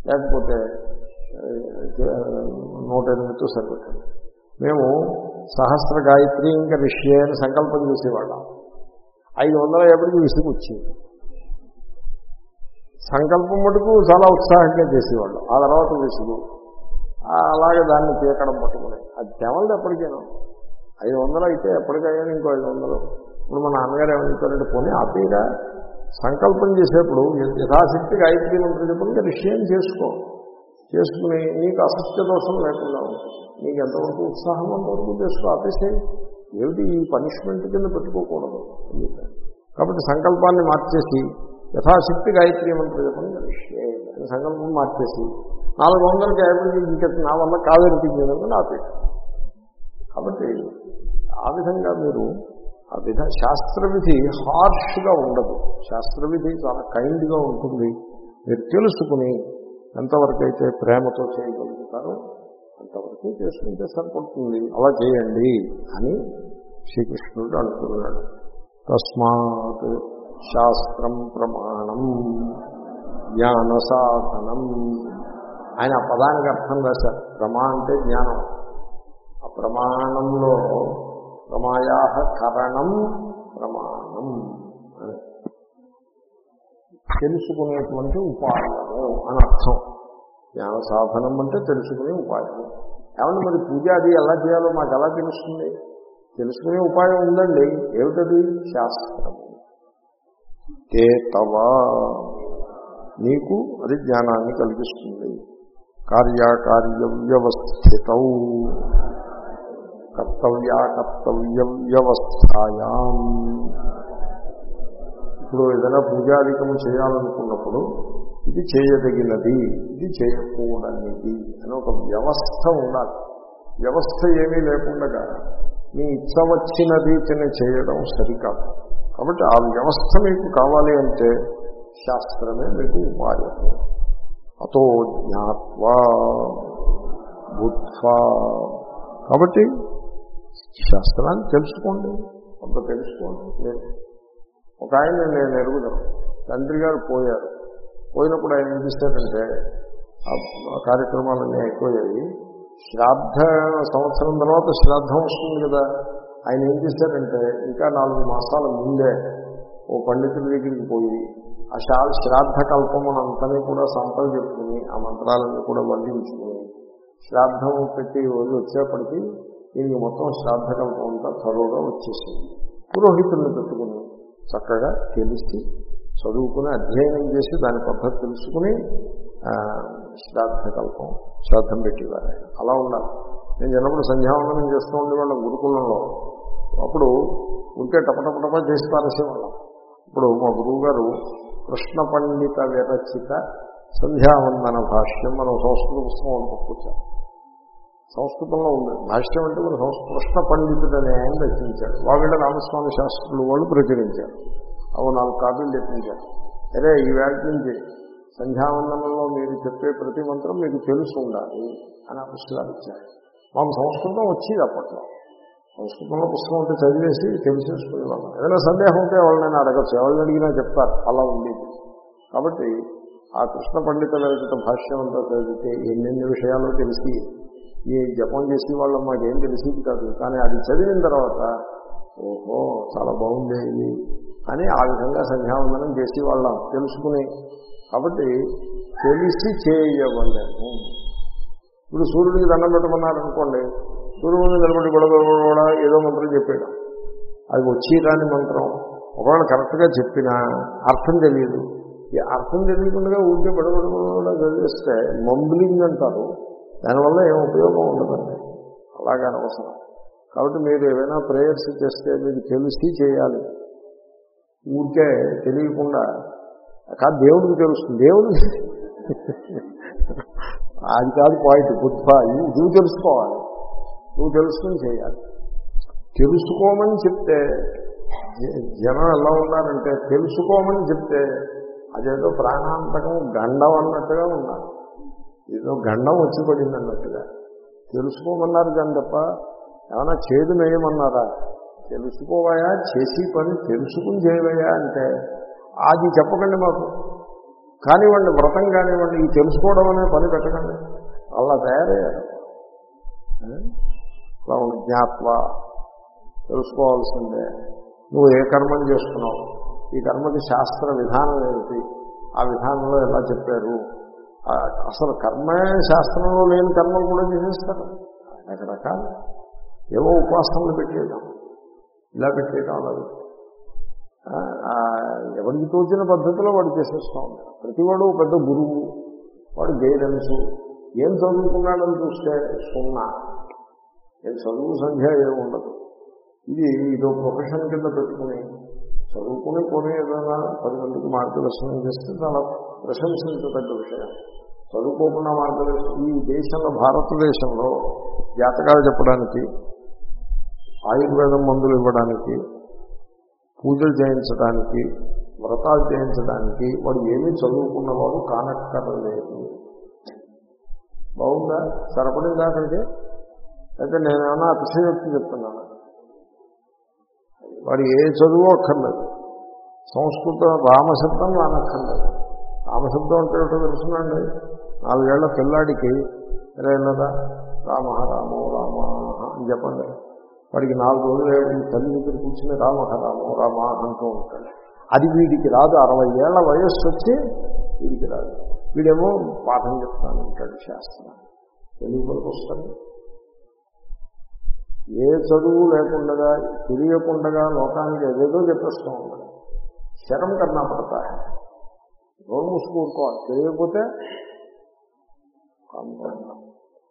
లేకపోతే నూట ఎనిమిదితో సరిపెట్టండి. మేము సహస్ర గాయత్రి ఇంకా రిష్యే అని సంకల్పం చేసేవాళ్ళం. ఐదు వందల ఎప్పటికి విసుగు వచ్చింది. సంకల్పం మటుకు చాలా ఉత్సాహంగా చేసేవాళ్ళు. ఆ తర్వాత విసుగు. అలాగే దాన్ని పీకడం పట్టుకునే. అది తెవలది ఎప్పటికైనా ఐదు వందలు అయితే ఎప్పటికైనా ఇంకో ఐదు వందలు. ఇప్పుడు మా నాన్నగారు ఏమనుకోరంటే పోనీ ఆపేగా సంకల్పం చేసేప్పుడు యథాశక్తికి ఐదు మంత్రం చెప్పండి విషయం చేసుకో. చేసుకుని నీకు అసత్య దోషం లేకుండా ఉంటుంది నీకు ఎంతవరకు ఉత్సాహం అంతవరకు చేసుకో ఆపేసేయి. ఏమిటి ఈ పనిష్మెంట్ కింద పెట్టుకోకూడదు? కాబట్టి సంకల్పాన్ని మార్చేసి యథాశక్తి గాయత్రి మంత్రం చెప్పండి సంకల్పం మార్చేసి నాలుగు వందల ఐదు ఇంకా నా వల్ల కాదనిపించిందని ఆపేసి కాబట్టి ఆ విధంగా మీరు ఆ విధ శాస్త్రవిధి హార్ష్గా ఉండదు. శాస్త్రవిధి చాలా కైండ్గా ఉంటుంది. మీరు తెలుసుకుని ఎంతవరకు అయితే ప్రేమతో చేయగలుగుతారో అంతవరకు చేసుకుంటే సరిపడుతుంది. అలా చేయండి అని శ్రీకృష్ణుడు అంటున్నాడు తస్మాత్ శాస్త్రం ప్రమాణం జ్ఞాన సాధనం ఆయన ఆ పదానికి అర్థం రాశారు. ప్రమా అంటే జ్ఞానం. ఆ ప్రమాణంలో ప్రమాయా కరణం ప్రమాణం. అని తెలుసుకునేటువంటి ఉపాయము అని అర్థం. జ్ఞాన సాధనం అంటే తెలుసుకునే ఉపాయము. ఏమంటే మరి పూజ అది ఎలా చేయాలో మాకు ఎలా తెలుస్తుంది? తెలుసుకునే ఉపాయం ఉందండి. ఏమిటది? శాస్త్రము తే తవా. నీకు అది జ్ఞానాన్ని కలిగిస్తుంది. కార్యకార్య వ్యవస్థిత కర్తవ్యాకర్తవ్య వ్యవస్థాయాం. ఇప్పుడు ఏదైనా పూజాధికం చేయాలనుకున్నప్పుడు ఇది చేయదగినది ఇది చేయకూడనిది అని ఒక వ్యవస్థ ఉండాలి. వ్యవస్థ ఏమీ లేకుండా మీ ఇచ్చ వచ్చినది తిని చేయడం సరికాదు. కాబట్టి ఆ వ్యవస్థ మీకు కావాలి అంటే శాస్త్రమే మీకు ఉపాయము అతో జ్ఞాత్వా బుద్ధ్వా. కాబట్టి శాస్త్రాన్ని తెలుసుకోండి. కొంత తెలుసుకోండి. నేను ఒక ఆయన నేను ఎరుగుదాను తండ్రి గారు పోయారు. పోయినప్పుడు ఆయన ఏం చేశారంటే ఆ కార్యక్రమాలన్నీ అయిపోయాయి. శ్రాద్ధ సంవత్సరం తర్వాత శ్రాద్ధం వస్తుంది కదా. ఆయన ఏం చేశారంటే ఇంకా నాలుగు మాసాల ముందే ఓ పండితుడి దగ్గరికి పోయి ఆ శా శ్రాద్ధ కల్పమునంతని కూడా సంపద చెప్పుకుని ఆ మంత్రాలన్నీ కూడా వల్లించుకుని శ్రాద్ధం పెట్టి రోజు వచ్చేప్పటికీ దీనికి మొత్తం శ్రాద్ధకల్పం అంతా త్వరగా వచ్చేసింది. పురోహితుల్ని పెట్టుకుని చక్కగా తెలిసి చదువుకుని అధ్యయనం చేసి దాని పద్ధతి తెలుసుకుని శ్రాద్ధ కల్పం శ్రాద్ధం పెట్టేవారు. అలా ఉండాలి నేను చిన్నప్పుడు సంధ్యావందనం చేస్తూ ఉండేవాళ్ళం గురుకులంలో. అప్పుడు ఉంటే టపటపటప చేసి పారేసేవాళ్ళం. ఇప్పుడు మా గురువు గారు కృష్ణ పండిత విరచిత సంధ్యావందన భాష్యం మనం సంస్కృత పుస్తకం అని సంస్కృతంలో ఉంది. భాష్యం అంటే మన కృష్ణ పండితుడు అనే ఆయన రచించాడు. వావిళ్ళ రామస్వామి శాస్త్రులు వాళ్ళు ప్రచురించారు. అవి నాలుగు కాపీలు తెప్పించారు అరే ఈ వేళ నుంచి సంధ్యావందనంలో మీరు చెప్పే ప్రతి మంత్రం మీకు తెలుసు ఉండాలి అని ఆ పుస్తకాలు ఇచ్చారు. మాకు సంస్కృతం వచ్చేది అప్పట్లో. సంస్కృతంలో పుస్తకం ఉంటే చదివేసి తెలిసేసుకునేవాళ్ళం. ఏదైనా సందేహం ఉంటే వాళ్ళని అడగచ్చు. ఎవరిని అడిగినా చెప్తారు. అలా ఉండేది. కాబట్టి ఆ కృష్ణ పండితుల భాష్యం అంతా చదివితే ఎన్నెన్ని విషయాలు తెలిసి ఈ జపం చేసే వాళ్ళం మాకేం తెలిసింది కాదు కానీ అది చదివిన తర్వాత ఓహో చాలా బాగుంది ఇది అని ఆ విధంగా సంధ్యావందనం చేసి వాళ్ళం తెలుసుకుని కాబట్టి తెలిసి చేయవలేము ఇప్పుడు సూర్యుడికి దండం పెట్టమన్నారనుకోండి సూర్యుడిని నిలబడి గొడవ కూడా ఏదో మంత్రం చెప్పాడు అది వచ్చి రాని మంత్రం ఒకవేళ కరెక్ట్గా చెప్పినా అర్థం తెలియదు ఈ అర్థం తెలియకుండా ఊరికే బడబడ కూడా చదివేస్తే మంబ్లింగ్ అంటారు దానివల్ల ఏం ఉపయోగం ఉండదండి. అలాగే అవసరం కాబట్టి మీరు ఏవైనా ప్రేయర్స్ చేస్తే మీకు తెలిసి చేయాలి. ఊరికే తెలియకుండా కాదు దేవుడికి తెలుస్తుంది. దేవుడు అది కాదు పాయింట్. బుద్ధ నువ్వు తెలుసుకోవాలి. నువ్వు తెలుసుకుని చేయాలి. తెలుసుకోమని చెప్తే జనం ఎలా ఉన్నారంటే తెలుసుకోమని చెప్తే అదేదో ప్రాణాంతకం గండం అన్నట్టుగా ఉన్నారు. ఏదో గండం వచ్చి పడింది అన్నట్టుగా. తెలుసుకోమన్నారు కానీ తప్ప ఏమైనా చేదు నేయమన్నారా తెలుసుకోవయా? చేసి పని తెలుసుకుని చేయవయా అంటే? అది చెప్పకండి మాకు. కానివ్వండి వ్రతం కానివ్వండి ఈ తెలుసుకోవడం అనే పని పెట్టకండి. అలా తయారయ్యారు. అలా ఉండి జ్ఞాత్వ. తెలుసుకోవాల్సిందే. నువ్వు ఏ కర్మం చేస్తున్నావు? ఈ కర్మకి శాస్త్ర విధానం ఏమిటి? ఆ విధానంలో ఎలా చెప్పారు? అసలు కర్మే శాస్త్రంలో లేని కర్మలు కూడా చేసేస్తారు. రకరకాల ఏవో ఉపాసనలు పెట్టేయడం ఇలా పెట్టేయడం అలా ఎవరికి తోచిన పద్ధతిలో వాడు చేసేస్తూ ఉంటాడు. ప్రతివాడు పెద్ద గురువు వాడు గైడెన్స్. ఏం చదువుకున్నాడని చూస్తే సున్నా. ఏం చదువు సంఖ్య ఏమి ఉండదు. ఇది ఇదో ప్రొఫెషన్ కింద పెట్టుకుని చదువుకుని కొని ఏదైనా పది మందికి మార్గదర్శనం చేస్తే చాలా ప్రశంసించదగ్గ విషయం. చదువుకోకుండా మార్గదర్శనం ఈ దేశంలో భారతదేశంలో జాతకాలు చెప్పడానికి ఆయుర్వేదం మందులు ఇవ్వడానికి పూజలు చేయించడానికి వ్రతాలు చేయించడానికి వాడు ఏమీ చదువుకున్నవాడు కానక్కర్లేదు. బాగుందా? సరపడిందా అక్కడికి? అయితే నేనేమన్నా అతిశయోక్తి చెప్తున్నాను. వాడు ఏ చదువు అక్కర్లేదు. సంస్కృతం రామశబ్దం రానక్కర్లేదు. రామశబ్దం అంటే ఏంటో తెలుసునండి నాలుగేళ్ళ పిల్లాడికి రేళ్ళదా రామ రామో రామ అని చెప్పండి. వాడికి నాలుగు రోజులు ఏడు తల్లి దగ్గర కూర్చుని రామ రామో రామ అంటూ ఉంటాడు. అది వీడికి రాదు. అరవై ఏళ్ళ వయస్సు వచ్చి వీడికి రాదు. వీడేమో పాఠం చెప్తాను అంటాడు శాస్త్రం తెలుగు వరకు వస్తాడు? ఏ చదువు లేకుండా తెలియకుండా లోకానికి ఏదేదో చెప్పేస్తూ ఉన్నాడు శరం కన్నా పడతా రోజు మూసుకోవాలి తెలియకపోతే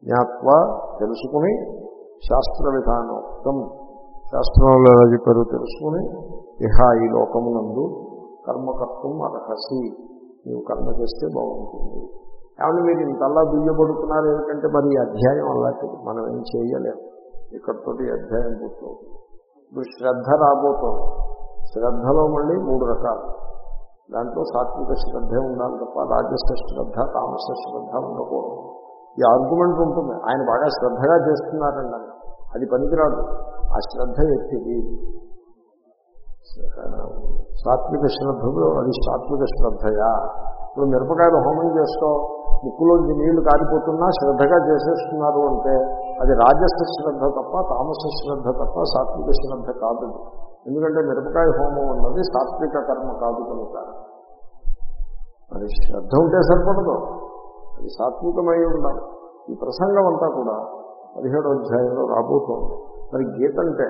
జ్ఞాత్వ తెలుసుకుని శాస్త్ర విధానోక్తం శాస్త్రంలో ఎలా చెప్పారో తెలుసుకుని ఇహ ఈ లోకమునందు కర్మకర్తం అర్హసి. నీవు కర్మ చేస్తే బాగుంటుంది. కాబట్టి మీరు ఇంతలా దుయ్యబడుతున్నారు ఏమిటంటే మరి ఈ అధ్యాయం అలాంటిది మనం ఏం చేయలేము. ఇక్కడితోటి అధ్యాయం పూర్తవుతుంది ఇప్పుడు శ్రద్ధ రాబోతుంది. శ్రద్ధలో మళ్ళీ మూడు రకాలు. దాంట్లో సాత్విక శ్రద్ధే ఉండాలి తప్ప రాజస శ్రద్ధ తామస శ్రద్ధ ఉండకూడదు. ఈ ఆర్గ్యుమెంట్ ఉంటుంది. ఆయన బాగా శ్రద్ధగా చేస్తున్నారండి అది పనికిరాదు. ఆ శ్రద్ధ ఎత్తిది సాత్విక శ్రద్ధలో అది సాత్విక శ్రద్ధయా? ఇప్పుడు మిరపకాయలు హోమం చేస్తూ ముక్కులోంచి నీళ్ళు కారిపోతున్నా శ్రద్ధగా చేసేస్తున్నారు అంటే అది రాజస శ్రద్ధ తప్ప తామస శ్రద్ధ తప్ప సాత్విక శ్రద్ధ కాదు. ఎందుకంటే మిరపకాయ హోమం అన్నది సాత్విక కర్మ కాదు కనుక. మరి శ్రద్ధ ఉంటే సరిపడదు. అది సాత్వికమై ఉండాలి. ఈ ప్రసంగం అంతా కూడా పదిహేడో అధ్యాయంలో రాబోతోంది. మరి గీత అంటే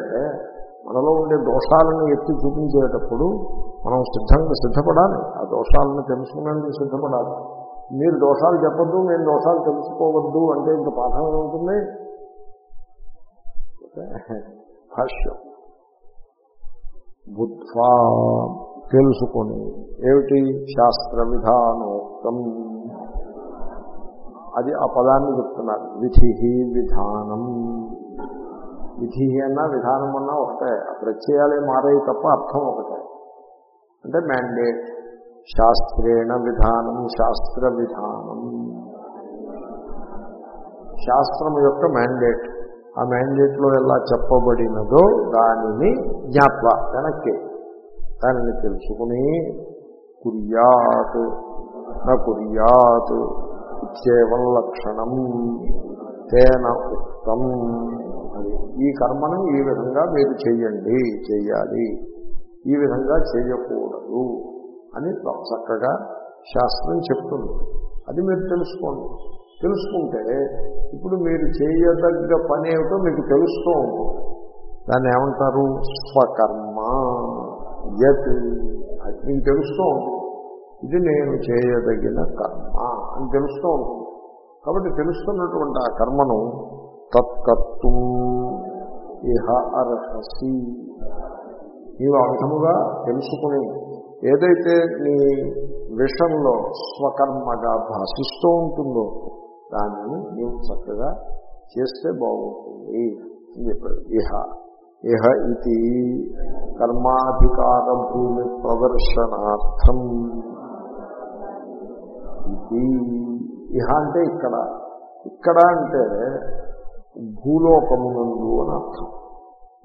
మనలో ఉండే దోషాలను ఎత్తి చూపించేటప్పుడు మనం సిద్ధంగా సిద్ధపడాలి. ఆ దోషాలను తెలుసుకునేందుకు సిద్ధపడాలి. మీరు దోషాలు చెప్పద్దు మేము దోషాలు తెలుసుకోవద్దు అంటే ఇంత పాఠం ఏమవుతుంది భాష్యం బుద్ధ్వా తెలుసుకొని ఏమిటి? శాస్త్ర విధానోక్తం అది ఆ పదాన్ని చెప్తున్నారు. విధి విధానం. విధి అన్నా విధానం అన్నా ఒకటే. ప్రత్యయాలే మారే తప్ప అర్థం ఒకటే. అంటే మ్యాండేట్ శాస్త్రేణ విధానం శాస్త్ర విధానం శాస్త్రం యొక్క మ్యాండేట్ ఆ మ్యాండేట్లో ఎలా చెప్పబడినదో దానిని జ్ఞాప వెనక్కి. దానిని తెలుసుకుని కుర్యాత్ నా కుర్యాత్ ఇచ్చేవం లక్షణం తేన ఉత్తం. అది ఈ కర్మను ఈ విధంగా మీరు చేయండి చేయాలి. ఈ విధంగా చేయకూడదు అని చక్కగా శాస్త్రం చెప్తుంది. అది మీరు తెలుసుకోండి. తెలుసుకుంటే ఇప్పుడు మీరు చేయదగ్గ పని ఏమిటో మీకు తెలుస్తూ ఉంటుంది. దాన్ని ఏమంటారు? స్వకర్మ యత్ అది మీకు తెలుస్తూ ఉంటుంది. ఇది నేను చేయదగిన కర్మ అని తెలుస్తూ ఉంటుంది. కాబట్టి తెలుస్తున్నటువంటి ఆ కర్మను తత్కర్తు ఇహ అర్హసి. నీవు ఆ విధముగా తెలుసుకుని ఏదైతే నీ విషంలో స్వకర్మగా భాషిస్తూ ఉంటుందో దానిని నీవు చక్కగా చేస్తే బాగుంటుంది అని చెప్పాడు. ఇహ. ఇహ ఇది కర్మాధికార భూమి ప్రదర్శనార్థం. ఇది ఇహ అంటే ఇక్కడ. ఇక్కడ అంటే భూలోకమునందు అని అర్థం.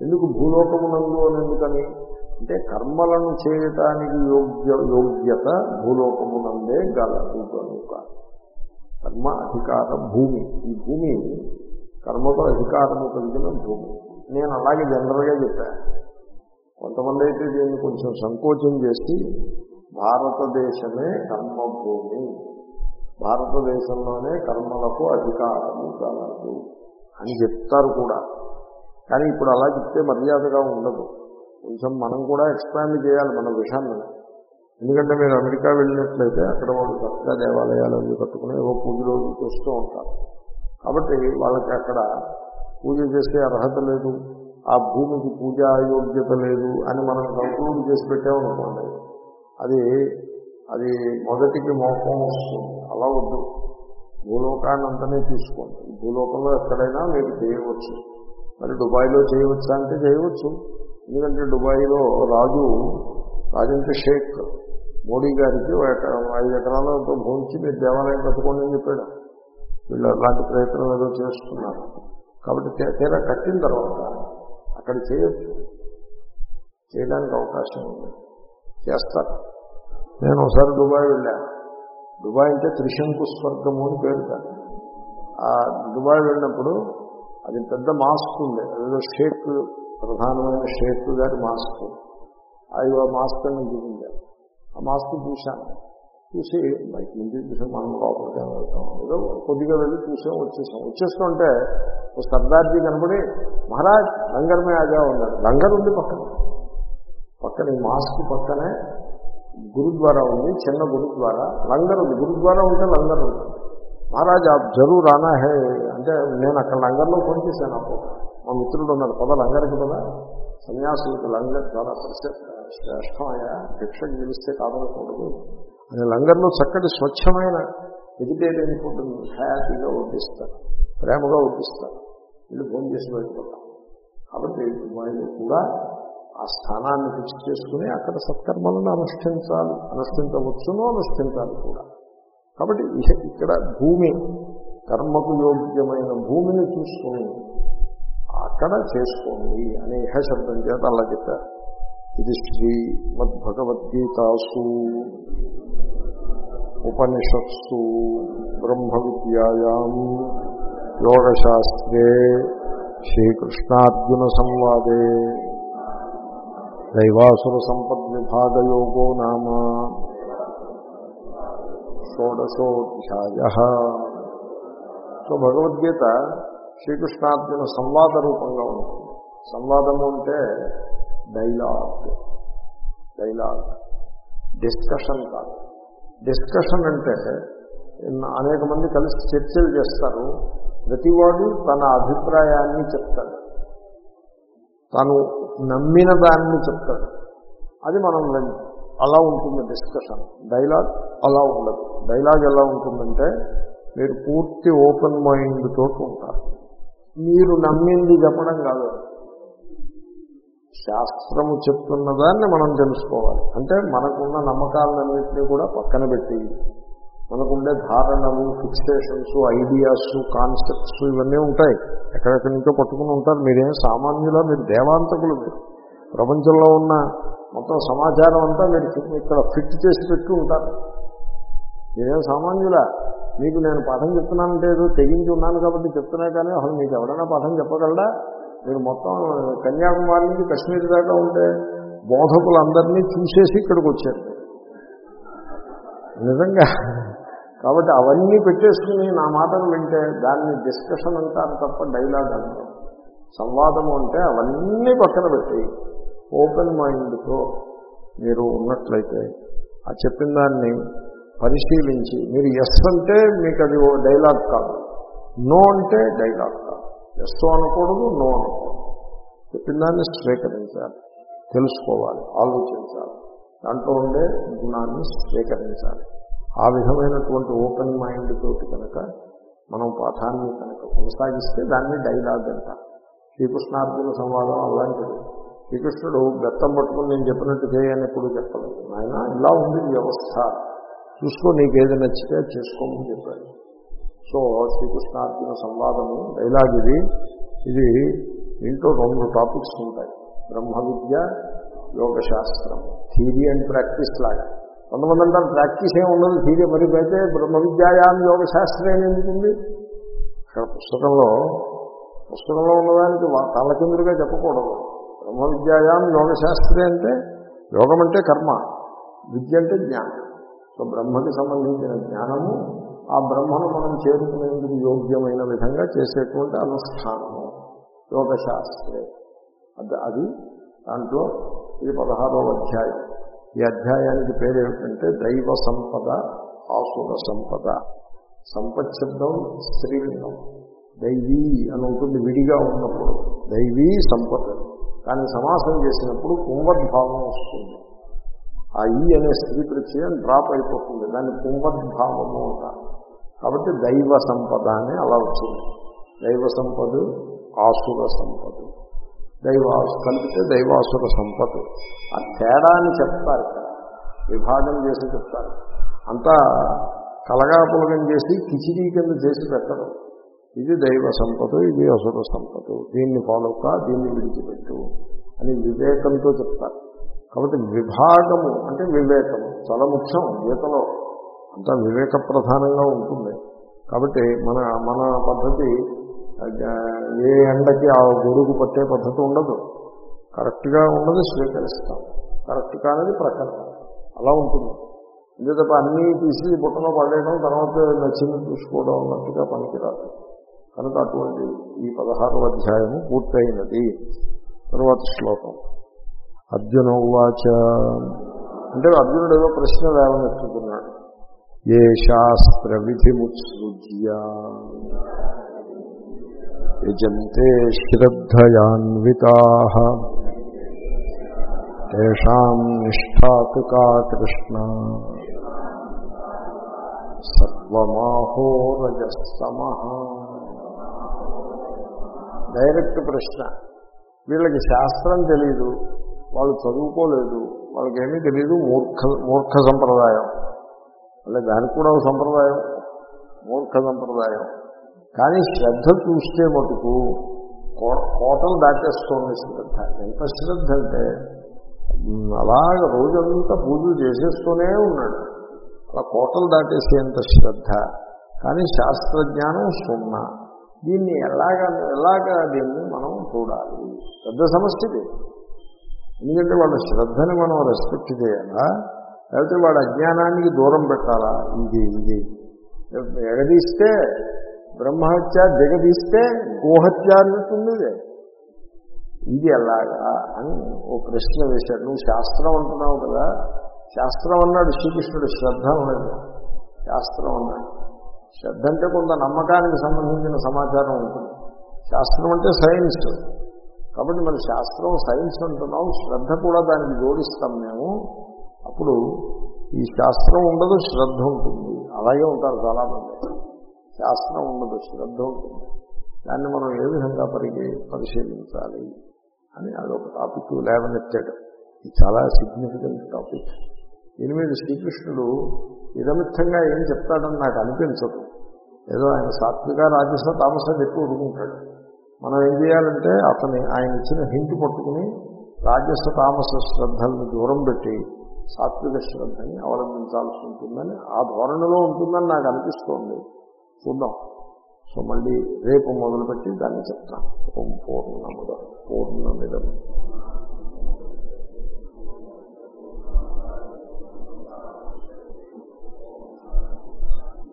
ఎందుకు భూలోకమునందు అని ఎందుకని? అంటే కర్మలను చేయటానికి యోగ్య యోగ్యత భూలోకమునందే గలదు కనుక కర్మ అధికార భూమి. ఈ భూమి కర్మతో అధికారము కలిగిన భూమి. నేను అలాగే జనరల్గా చెప్పాను కొంతమంది అయితే దీన్ని కొంచెం సంకోచం చేసి భారతదేశమే కర్మభూమి. భారతదేశంలోనే కర్మలకు అధికారము కలదు అని చెప్తారు కూడా. కానీ ఇప్పుడు అలా చెప్తే మర్యాదగా ఉండదు. కొంచెం మనం కూడా ఎక్స్పాండ్ చేయాలి మన విషయాన్ని. ఎందుకంటే మీరు అమెరికా వెళ్ళినట్లయితే అక్కడ వాళ్ళు చక్కగా దేవాలయాలు అవి కట్టుకుని ఏవో పూజలు చేస్తూ ఉంటారు. కాబట్టి వాళ్ళకి అక్కడ పూజ చేసే అర్హత లేదు ఆ భూమికి పూజా యోగ్యత లేదు అని మనం కంక్లూడ్ చేసి పెట్టామనుకోండి అది అది మొదటికి మోపం వస్తుంది. అలా వద్దు. భూలోకాన్ని అంతనే తీసుకోండి. భూలోకంలో ఎక్కడైనా మీరు చేయవచ్చు. మరి దుబాయ్లో చేయవచ్చా అంటే చేయవచ్చు. ఎందుకంటే దుబాయ్లో రాజు రాజంటే షేక్ మోడీ గారికి ఒక ఐదు ఎకరాలతో భూమించి మీరు దేవాలయం కట్టుకోండి అని చెప్పాడు. వీళ్ళు అలాంటి ప్రయత్నం ఏదో చేస్తున్నారు. కాబట్టి తీరా కట్టిన తర్వాత అక్కడ చేయొచ్చు. చేయడానికి అవకాశం ఉంది. చేస్తారు నేను ఒకసారి దుబాయ్ వెళ్ళాను దుబాయ్ అంటే త్రిశంకు స్వర్గము అని పేరు కాదు. ఆ దుబాయ్ వెళ్ళినప్పుడు అది పెద్ద మాస్క్ ఉంది. అదేదో షేక్ ప్రధానమైన షేక్ గారి మాస్క్. అది ఆ మాస్క్ అని చూపించారు ఆ మాస్క్ చూశాను. చూసి బయట నుంచి చూసాం మనం లోపలికి వెళ్తాం ఏదో కొద్దిగా వెళ్ళి చూసాం వచ్చేసాం. వచ్చేస్తుంటే ఓ సర్దార్జీ కనబడి మహారాజ్ లంగర్ మే ఆజా ఉన్నాడు లంగర్ ఉంది పక్కన. పక్కన ఈ మాస్క్ పక్కనే గురుద్వారా ఉంది చిన్న గురుద్వారా. లంగర్ ఉంది. గురుద్వారా ఉంటే లంగర్ ఉంది. మహారాజ్ ఆ జరూర్ రానా హే. అంటే నేను అక్కడ లంగర్లో పనిచేశాను అప్పుడు. మా మిత్రుడు ఉన్నాడు. పద లంగర్కి పద. సన్యాసులకు లంగర్ చాలా ప్రశ- శ్రేష్టమయ్యా భిక్షకు గెలిస్తే కాదనకూడదు. అని లంగర్లో చక్కటి స్వచ్ఛమైన వెజిటేరియన్ ఫుడ్ హ్యాపీగా వడ్డిస్తారు. ప్రేమగా వడ్డిస్తారు. వీళ్ళు ఫోన్ చేసి వెళ్ళిపోతాం కాబట్టి వాళ్ళు కూడా ఆ స్థానాన్ని ఫిక్స్ చేసుకుని అక్కడ సత్కర్మలను అనుష్ఠించాలి అనుష్ఠించవచ్చును అనుష్ఠించాలి కూడా. కాబట్టి ఇహ- ఇక్కడ భూమి కర్మకు యోగ్యమైన భూమిని చూసుకుని అక్కడ చేసుకోండి అనే శబ్దం చేత అలా చెప్పారు. ఇది శ్రీ మద్భగవద్గీతాసు ఉపనిషత్సు బ్రహ్మ విద్యాయాం యోగశాస్త్రే శ్రీకృష్ణార్జున సంవాదే దైవాసుర సంపద్విభాగయోగో నామ. షోడశోధ్యాయ. సో భగవద్గీత శ్రీకృష్ణార్జున సంవాద రూపంగా ఉంటుంది. సంవాదము అంటే డైలాగ్ డైలాగ్ డిస్కషన్ కాదు. డిస్కషన్ అంటే అనేక మంది కలిసి చర్చలు చేస్తారు. ప్రతివాడు తన అభిప్రాయాన్ని చెప్తాడు. తను నమ్మిన దాన్ని చెప్తాడు. అది మనం అలా ఉంటుంది డిస్కషన్. డైలాగ్ అలా ఉండదు. డైలాగ్ ఎలా ఉంటుందంటే మీరు పూర్తి ఓపెన్ మైండ్ తోటి ఉంటారు. మీరు నమ్మింది చెప్పడం కాదు. శాస్త్రము చెప్తున్న దాన్ని మనం తెలుసుకోవాలి. అంటే మనకున్న నమ్మకాలన్నింటినీ కూడా పక్కన పెట్టి మనకుండే ధారణలు ఫిక్సేషన్స్ ఐడియాస్ కాన్సెప్ట్స్ ఇవన్నీ ఉంటాయి. ఎక్కడెక్కడి నుంచో పట్టుకుని ఉంటారు. మీరేం సామాన్యులా మీరు దేవాంతకులు మీరు. ప్రపంచంలో ఉన్న మొత్తం సమాచారం అంతా మీరు ఇక్కడ ఫిట్ చేసి పెట్టి ఉంటారు. మీరేం సామాన్యులా? మీకు నేను పాఠం చెప్తున్నానంటే ఏదో తెగించి ఉన్నాను కాబట్టి చెప్తున్నా కానీ అసలు మీకు ఎవరైనా పాఠం చెప్పగలడా? మీరు మొత్తం కన్యాకుమారి నుంచి కశ్మీర్ దాకా ఉంటే బోధకులందరినీ చూసేసి ఇక్కడికి వచ్చారు. నిజంగా. కాబట్టి అవన్నీ పెట్టేసుకుని నా మాటలు వింటే దాన్ని డిస్కషన్ అంటారు తప్ప డైలాగ్ అంటారు. సంవాదము అంటే అవన్నీ పక్కన పెట్టి ఓపెన్ మైండ్తో మీరు ఉన్నట్లయితే ఆ చెప్పిన దాన్ని పరిశీలించి మీరు ఎస్ అంటే మీకు అది ఓ డైలాగ్ కాదు. నో అంటే డైలాగ్ కాదు. ఎస్తో అనకూడదు నో అనకూడదు. చెప్పిన దాన్ని స్వీకరించాలి తెలుసుకోవాలి ఆలోచించాలి. దాంట్లో ఉండే గుణాన్ని స్వీకరించాలి. ఆ విధమైనటువంటి ఓపెన్ మైండ్ తోటి కనుక మనం పాఠాన్ని కనుక కొనసాగిస్తే దాన్ని డైలాగ్ అంటారు శ్రీకృష్ణార్జున సంవాదం అలాంటిది. శ్రీకృష్ణుడు బెత్తం పట్టుకుని నేను చెప్పినట్టు చేయని ఎప్పుడు చెప్పలేదు. ఆయన ఇలా ఉంది వ్యవస్థ. చూసుకో నీకు ఏది నచ్చితే చేసుకోమని చెప్పాడు. సో శ్రీకృష్ణార్జున సంవాదము డైలాగ్ ఇది. ఇది దీంట్లో రెండు టాపిక్స్ ఉంటాయి. బ్రహ్మ విద్య యోగశాస్త్రం థీరీ అండ్ ప్రాక్టీస్ లాగా. కొంతమంది అంటారు ప్రాక్టీస్ ఏమి ఉండదు థీరీ మరి అయితే బ్రహ్మ విద్యాయాం యోగశాస్త్రం ఏమి ఎందుకుంది ఇక్కడ పుస్తకంలో పుస్తకంలో ఉన్నదానికి వా- తలకిందులుగా చెప్పకూడదు. బ్రహ్మ విద్యాయాం యోగశాస్త్రే అంటే యోగం అంటే కర్మ విద్య అంటే జ్ఞానం. సో బ్రహ్మకి సంబంధించిన జ్ఞానము ఆ బ్రహ్మను మనం చేరుకునేందుకు యోగ్యమైన విధంగా చేసేటువంటి అనుష్ఠానము యోగశాస్త్రే. అది అది దాంట్లో ఇది పదహారవ అధ్యాయం. ఈ అధ్యాయానికి పేరు ఏమిటంటే దైవ సంపద ఆసుర సంపద సంపత్ శబ్దం స్త్రీలింగం. దైవీ అని ఉంటుంది విడిగా ఉన్నప్పుడు. దైవీ సంపద. కానీ సమాసం చేసినప్పుడు కుంభద్భావం వస్తుంది. ఆ ఈ అనే స్త్రీ ప్రత్యయం డ్రాప్ అయిపోతుంది. దాన్ని కుంభద్భావము అంటారు. కాబట్టి దైవ సంపద అని అలా వచ్చింది. దైవ సంపద ఆసుర సంపద. దైవాసు కలిపితే దైవాసుర సంపద. ఆ తేడాన్ని చెప్తారు విభాగం చేసి చెప్తారు. అంతా కలగాపులగం చేసి కిచిడీ కింద చేసి పెట్టడం ఇది దైవ సంపద ఇది అసుర సంపద. దీన్ని ఫాలో కా దీన్ని విడిచిపెట్టు అని వివేకంతో చెప్తారు. కాబట్టి విభాగము అంటే వివేకము. చాలా ముఖ్యం గీతలో. అంతా వివేక ప్రధానంగా ఉంటుంది. కాబట్టి మన మన పద్ధతి ఏ ఎండకి ఆ గొడుగు పట్టే పద్ధతి ఉండదు. కరెక్ట్గా ఉన్నది స్వీకరిస్తాం. కరెక్ట్ కానిది ప్రకటన. అలా ఉంటుంది. ఇంతే తప్ప అన్నీ తీసి బుట్టలో పడేయడం తర్వాత నచ్చింది చూసుకోవడం అన్నట్టుగా పనికిరాదు. కనుక అటువంటి ఈ పదహారవ అధ్యాయము పూర్తయినది. తర్వాత శ్లోకం. అర్జున ఉవాచ. అంటే అర్జునుడు ఏదో ప్రశ్న లేవనెత్తుకున్నాడు ఏ శాస్త్ర విధిముత్సృజ్య యజంతే శ్రద్ధయాన్వితా. తేషాం నిష్ఠాతు కా కృష్ణ. సత్వమాహోరజస్తమ డైరెక్ట్ ప్రశ్న. వీళ్ళకి శాస్త్రం తెలీదు వాళ్ళు చదువుకోలేదు వాళ్ళకేమీ తెలీదు మూర్ఖ మూర్ఖ సంప్రదాయం. అంటే దానికి కూడా సంప్రదాయం మూర్ఖ సంప్రదాయం. కానీ శ్రద్ధ చూస్తే మటుకు కోటలు దాటేస్తోంది శ్రద్ధ. ఎంత శ్రద్ధ అంటే అలాగ రోజంతా పూజలు చేసేస్తూనే ఉన్నాడు. అలా కోటలు దాటేసేంత శ్రద్ధ. కానీ శాస్త్రజ్ఞానం సున్నా. దీన్ని ఎలాగ ఎలాగా దీన్ని మనం చూడాలి? పెద్ద సమస్య ఇది ఎందుకంటే వాళ్ళ శ్రద్ధని మనం రెస్పెక్ట్ చేయాలా? లేకపోతే వాడు అజ్ఞానానికి దూరం పెట్టాలా? ఇది ఇది. ఎగదీస్తే బ్రహ్మహత్య దిగదీస్తే గోహత్య అన్నట్టుంది ఇది. ఇది ఎలాగా అని ఓ ప్రశ్న వేశాడు. నువ్వు శాస్త్రం అంటున్నావు కదా? శాస్త్రం అన్నాడు శ్రీకృష్ణుడు శ్రద్ధ అన్నాడు. శాస్త్రం అన్నాడు. శ్రద్ధ అంటే కొంత నమ్మకానికి సంబంధించిన సమాచారం ఉంటుంది. శాస్త్రం అంటే సైన్స్. కాబట్టి మరి శాస్త్రం సైన్స్ అంటున్నాం. శ్రద్ధ కూడా దానికి జోడిస్తాం మేము. అప్పుడు ఈ శాస్త్రం ఉండదు శ్రద్ధ ఉంటుంది. అలాగే ఉంటారు చాలామంది. శాస్త్రం ఉండదు శ్రద్ధ ఉంటుంది. దాన్ని మనం ఏ విధంగా పరిగి పరిశీలించాలి అని అదొక టాపిక్ లేవనెత్తాడు. ఇది చాలా సిగ్నిఫికెంట్ టాపిక్. దీని మీద శ్రీకృష్ణుడు ఇదమిత్తంగా ఏం చెప్తాడని నాకు అనిపించదు. ఏదో ఆయన సాత్విక రాజస తామస చెప్పి ఉడుకుంటాడు మనం ఏం చేయాలంటే అతని ఆయన ఇచ్చిన హింట్ పట్టుకుని రాజస్వ తామస శ్రద్ధల్ని దూరం పెట్టి సాత్విక శ్రద్ధని అవలంబించాల్సి ఉంటుందని ఆ ధోరణిలో ఉంటుందని నాకు అనిపిస్తోంది. చూద్దాం. సో మళ్ళీ రేపు మొదలుపెట్టి దాన్ని చెప్తాను. ఓం పూర్ణముద పూర్ణమిదం.